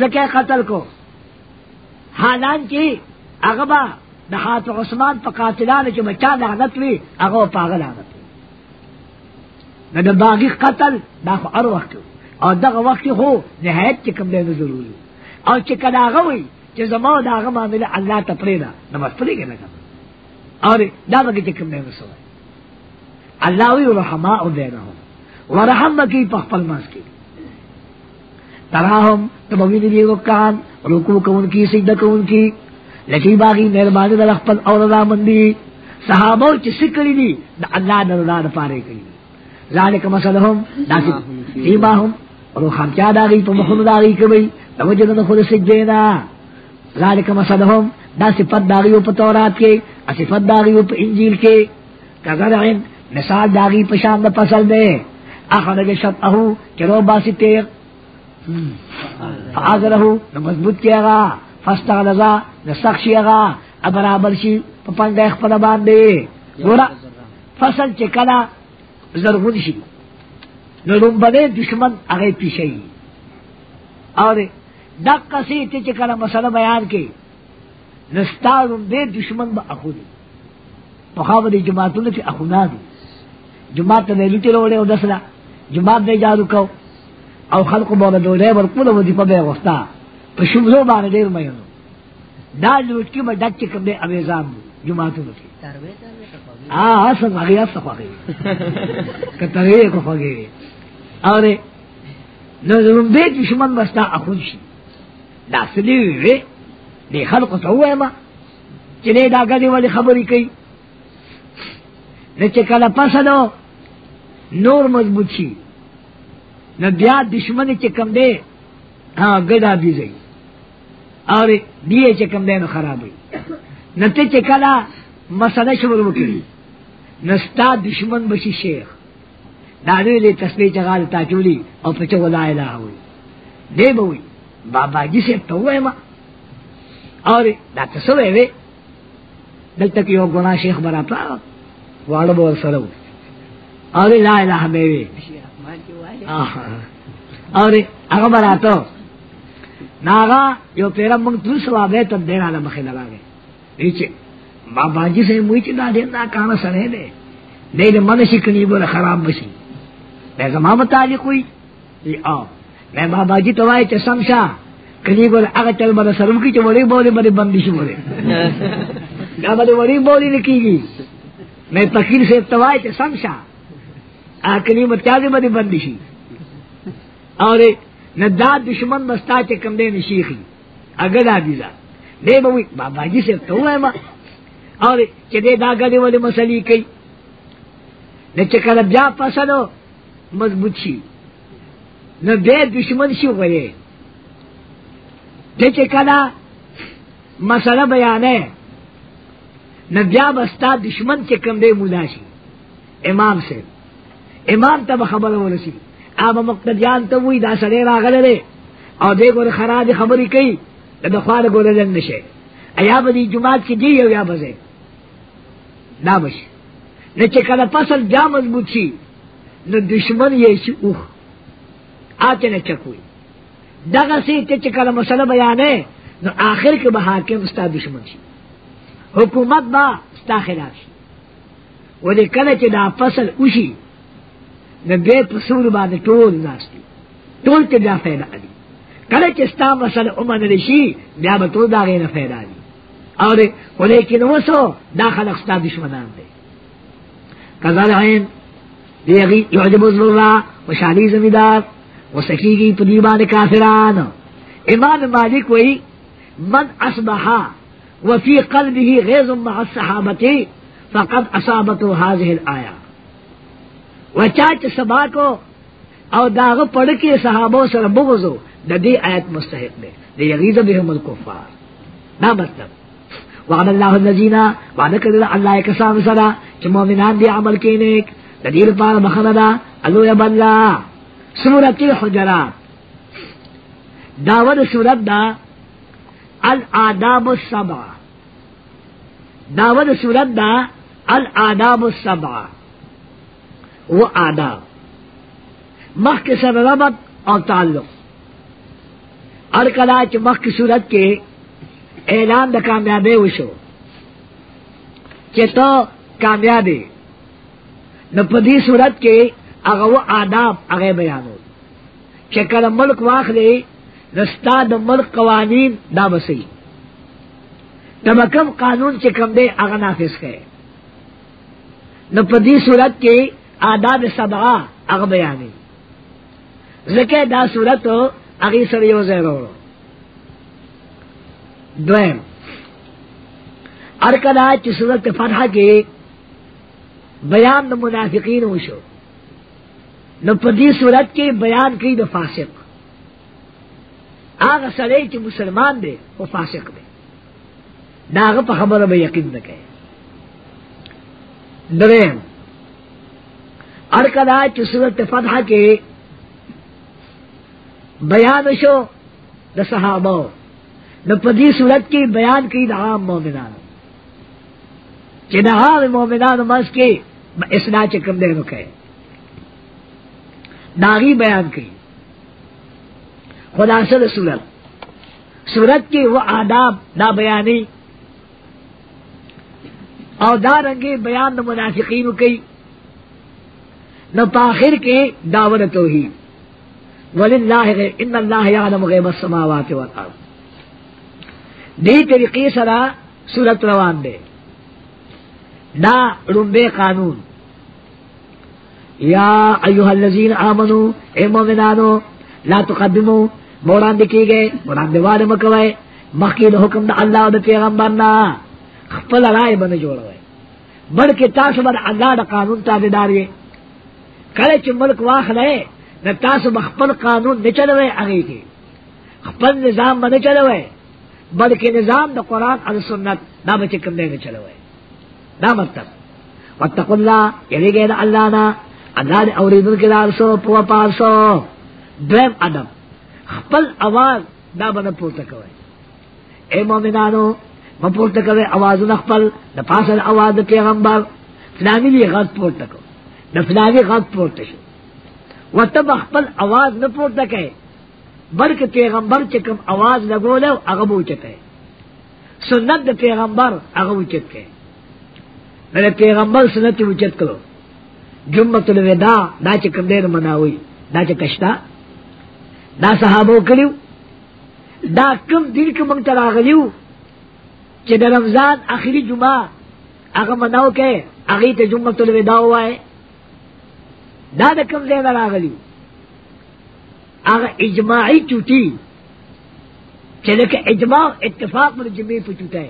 زکے قتل کو۔ حالانکہ اغبا دہات عثمان پا قاتلان جو بچا لعنت وی اغو پاغ لعنت وی نہ باغی قتل دا خو ار وقت اور دغ وقت ہو، نہایت چکم دے ضروری اور چکن آغوی چې زما دا هغه معاملې الله ته پرې ده نماز پرې کې لګا اور دا به چې کوم نه وسو الله وی رحما او بینهم ورحم کی په خپل ماس کې تراهم تبوی دی یو کان، رکوع کون کی، سجدہ کون کی۔ لکی باغی مہربانی در خپل اور رضا مندی، صحابہ چې سکړی دي د الله د رضا لپاره کوي ذالک مثلهم داسې فیماهم روحان چا داغی په مخونو داغی کوي توجه نه خود سجدینا ذالک مسدهم دا صفت داغیو پا تورات کے صفت داغیو پا انجیل کے۔ کذرعن مثال داغی پشان دا پسل دے۔ اخرج شب چرو باسی تیغ۔ فآزرہو نمضبوط کیا گا فستغلزا نسخشی گا ابرابر شی، پا پنگا اخپنا باندے. گورا. فصل چکلا زرغن شی. نرم بدے، دشمن اگے پیشئی اور دق سی تی چکل مسئلہ بیان کے. نستارم دے، دشمن با اخو دی پخواو دی جماعتوں نے اخونا دی جماعت نے لوٹی روڑے، او دسلا. جماعت نے جارو کو او خلق بولا دولے ورکول و دی پا بے وستا پا شمزو بانے دیر میونو دا لوٹ کی با ڈک چکم دے اویزام دی جماعتوں نے آہ سن آگئی اصلا خواہی کتغیر کو خواہی اور نظرم دے دشمن بستا اخون شی دا سلی وی دی خلق تا ہوئے ما چلے دا گدی والی خبری کئی نہ چکل پسدو نور مضبوط شی نہ بیا دشمن چکم دے ہاں گدا بھی گئی اور دیے چکم دے نو خراب ہوئی۔ نہ تے چکلا مسئلہ شروع کری نستا دشمن بشی شیخ۔ دادوی لے تصویر چغال تا چولی اور پچو لا الہ ہوئی۔ دے بوئی، بابا جی سے تو ہوئے ما۔ اور دا تسوے وے۔ دل تک یو گناہ شیخ برا پا۔ واڑو بول سرو۔ اور لا الہ بے وے۔ اور اگا برا تو ناغا یو پیرا منگ تل سوابے تو دینا لمخی لگا گئے۔ نیچے بابا جی سے موئی چی دا دینا کانا سرے دے۔ دے دے من شکنی بول خراب بسی میں زمان متعلق ہوئی یہ آو میں بابا جی تو آئے سمشا۔ کلی بولے اگر چل بڑا سرم کی چو بڑی بولی بڑی بندش بولے نہ بڑی بڑی بولی لکھی گی۔ میں فقیر سے توائے سمشا۔ کلی مت کیا بڑی بندشی اور نہ داد دشمن بستا چے کم دے نشیخی اگر دادیزا دے بوئی بابا جی سے تو ہے ما۔ اور چے دے دا گدے والے مسئلے کئی۔ نہ چکر بیا پسنو مضبوط شی۔ نہ بے دشمن شی ہوئے دے چکلا مسئلہ بیان ہے۔ نہ بیا بستا دشمن کے کم دے مولا شی۔ امام سے۔ امام تب خبر ہو رسی آب مقتدیان تو وہی دا سڑے راغل رے اور دے گور خراج خبری کئی دا خوار گور رنگ نشے ایا بدی جماعت کی دی یا بزے دا بش نہ چکلا پسل جا مضبوط شی. نہ دشمن یہ شی اوہ آتے نہ چکوئی دغا سی تے چکلا مسئلہ بیان ہے نو آخر کے با حاکم ستا دشمن شی. حکومت با ستا خلاف شی. ولی کله چې دا فصل وشي نو بے پسور باندې ټول ناشتي ټول ته بیا فایده علي کله چې ستا مسله عمر رشي بیا به ټول دا غیر فایده علي اور ولیکن وسو دا خلق ستا دشمنان دي کذال عین دیغی یعجب الزرع وشالی زمیدار، و وسکیگی پدیبان کافران۔ امام مالک وی من اصبحا وفی قلبه غیظ مع الصحابتی، فقد اصابتو هذه الایا وچاچ سبا کو، او داغ پڑھ کے صحابوں سر بغضو، دا دی آیت مستحق دے دی یغیظ بهم الکفار. نا مطلب. وعد اللہ الذین وعد کرد اللہ کسان سرا، چھ مومنان دی عمل کے نیک، دا دیر پار بخندا اللہ یب اللہ سورت الحجرات. داود سورت دا، الاداب السبع. داود سورت دا، الاداب السبع. وہ آداب. مخ کے سر ربط اور تعلق. اور کلاچ مخ کی صورت کے اعلان دا کامیابی وشو کہ تو کامیابی. نو پدی صورت کے اگر وہ آداب اگر بیانو کہ کل ملک واخلے رستا دا ملک قوانین دا بسی. دا کم قانون چے کم دے اگر نافذ ہے نو پدی صورت کے آداب سبعہ اگر بیانی۔ ذکر دا صورت اگی سر یو زیرو دویم، ارکدا چی صورت فتح کے بیان دا منافقین وشو۔ نو پدی صورت کے بیان کی دا فاسق۔ آغا سرے چی مسلمان دے وہ فاسق دے۔ داغ پا خبر با یقین نہ نکے۔ درین ارکدا چی فتح کے بیان شو دا صحابہ. نو پدی صورت کی بیان کی دا عام مومنان. چی دا عام مومنان مز کے اسنا چکم دے رکے داغی بیان کی. خدا سر صورت. صورت کی وہ آداب دا بیانی. اور دا رنگی بیان دا منافقین کی. نو پاخر کے دعوت توحید. وللہ ان اللہ یعلم غیب السماوات والارض. دی طریقے سرا صورت روان دے دا رنبے قانون. یا ایوہ الذین آمنو، اے مومنانو، لا تقدمو موران دکی گئے موران دے مکوئے مخی حکم دا اللہ دا پیغمبرنا خپل رائے بن جوڑ گئے بلکہ تاسو بر اللہ دا قانون تابے داریے کل چ ملک واخ لے، نہ تاس بخپل قانون نہ چلوے اگے کے خپل نظام نہ چلوے، بلکہ نظام دا قرآن اور سنت نہ بچے کم نہ چلوے۔ نہ مطلب۔ وتق اللہ یعنی گئے اللہ نا، اللہ نے اور ادھر کے دار سو پو پاسو ڈرم ادب خپل آواز نہ بن پور کوے اے مومنانو مپور کوے آواز نہ خپل نہ پاسل آواز پیغمبر۔ فلانی بھی غلط پور کوے نفلانے غد پورتا شو. و تب اخپل آواز نہ پورتا کہے بلکہ پیغمبر چکم آواز لگو لو اغم اچت ہے سنت پیغمبر اغم اچت ہے میرے پیغمبر سنت اچت کرو جمت الوداع، دا چکم دیر منا ہوئی دا چکشتا دا صحابو کریو دا کم دل کے منگ تراغلیو چہ دا رمضان آخری جمعہ اغم مناو کہ اغیت جمت الوداع ہوا دا د کوم ځای نه راغلی؟ هغه اجماعي چوټي چې لکه اجماع، اتفاق پر جمعې په چوټه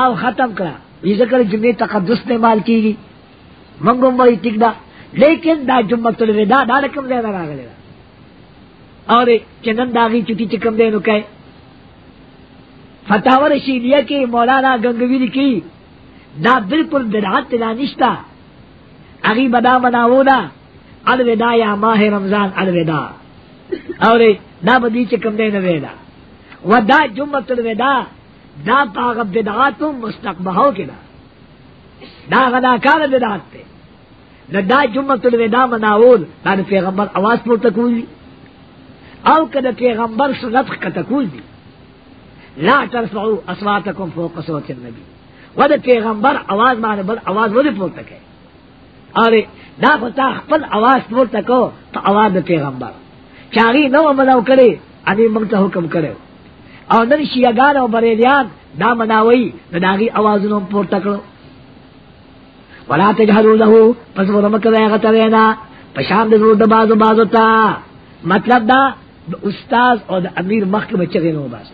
او ختم کړه. یې ذکر جمعې تقدس نه مال کیږي منګو مې ټیک دا لیکن دا جمعه تل ودا دا د کوم ځای نه اور چنن داغي چوټي چې کوم دی نو کوي فتاور شیلیہ کی مولانا گنگویر کی دا بالکل بدعت لا نشتا اگی بدا مناونا الوداع یا ماہ رمضان الوداع۔ اور دا بدی چکم دے نویدا و دا جمعت الوداع دا پاغ بدعاتم مستقبہو کنا دا۔ غدا کار بدعات تے۔ نہ دا جمعت الوداع مناول دا دا پیغمبر آواز پر تکول دی۔ او کدا پیغمبر سنت کا تکول دی۔ لا ترفعوا اصواتکم فوق صوت النبی۔ و دا پیغمبر آواز مانے بل آواز وہ پور تک ہے اور دا پتا خپل آواز پور تکو تو آواز پیغمبر. چاہی نو مناؤ کرے ابھی منگتا حکم کرے اور نن شیعہ گان اور بریلیان دا مناوئی نہ داغی آواز نو پور تکڑو ولا تجہرو لہو پس وہ رمک رہے گتا رہنا پشاند نور دا بازو بازو تا مطلب دا دا استاز اور دا امیر مخ کے بچے نو باز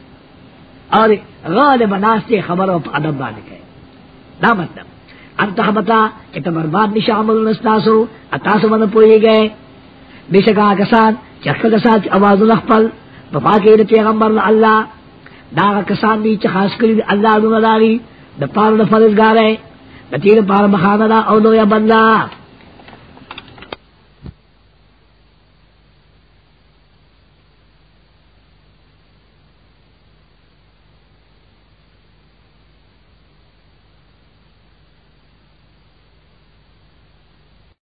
اور غالب ناستے خبروں پر ادب بانے گئے دا مطلب. انت حبتا چتا برباد نشا عمل نستاسو، اتاسو من پوئی گئے۔ بے شکا کسان چخل کسان چی آواز الاخپل بفا کے دا پیغمبر اللہ، داغا کسان دی چی خاص کری دا اللہ دون داری دا پار دا فرزگار ہے دا تیر پار بخانا دا او یا بندہ۔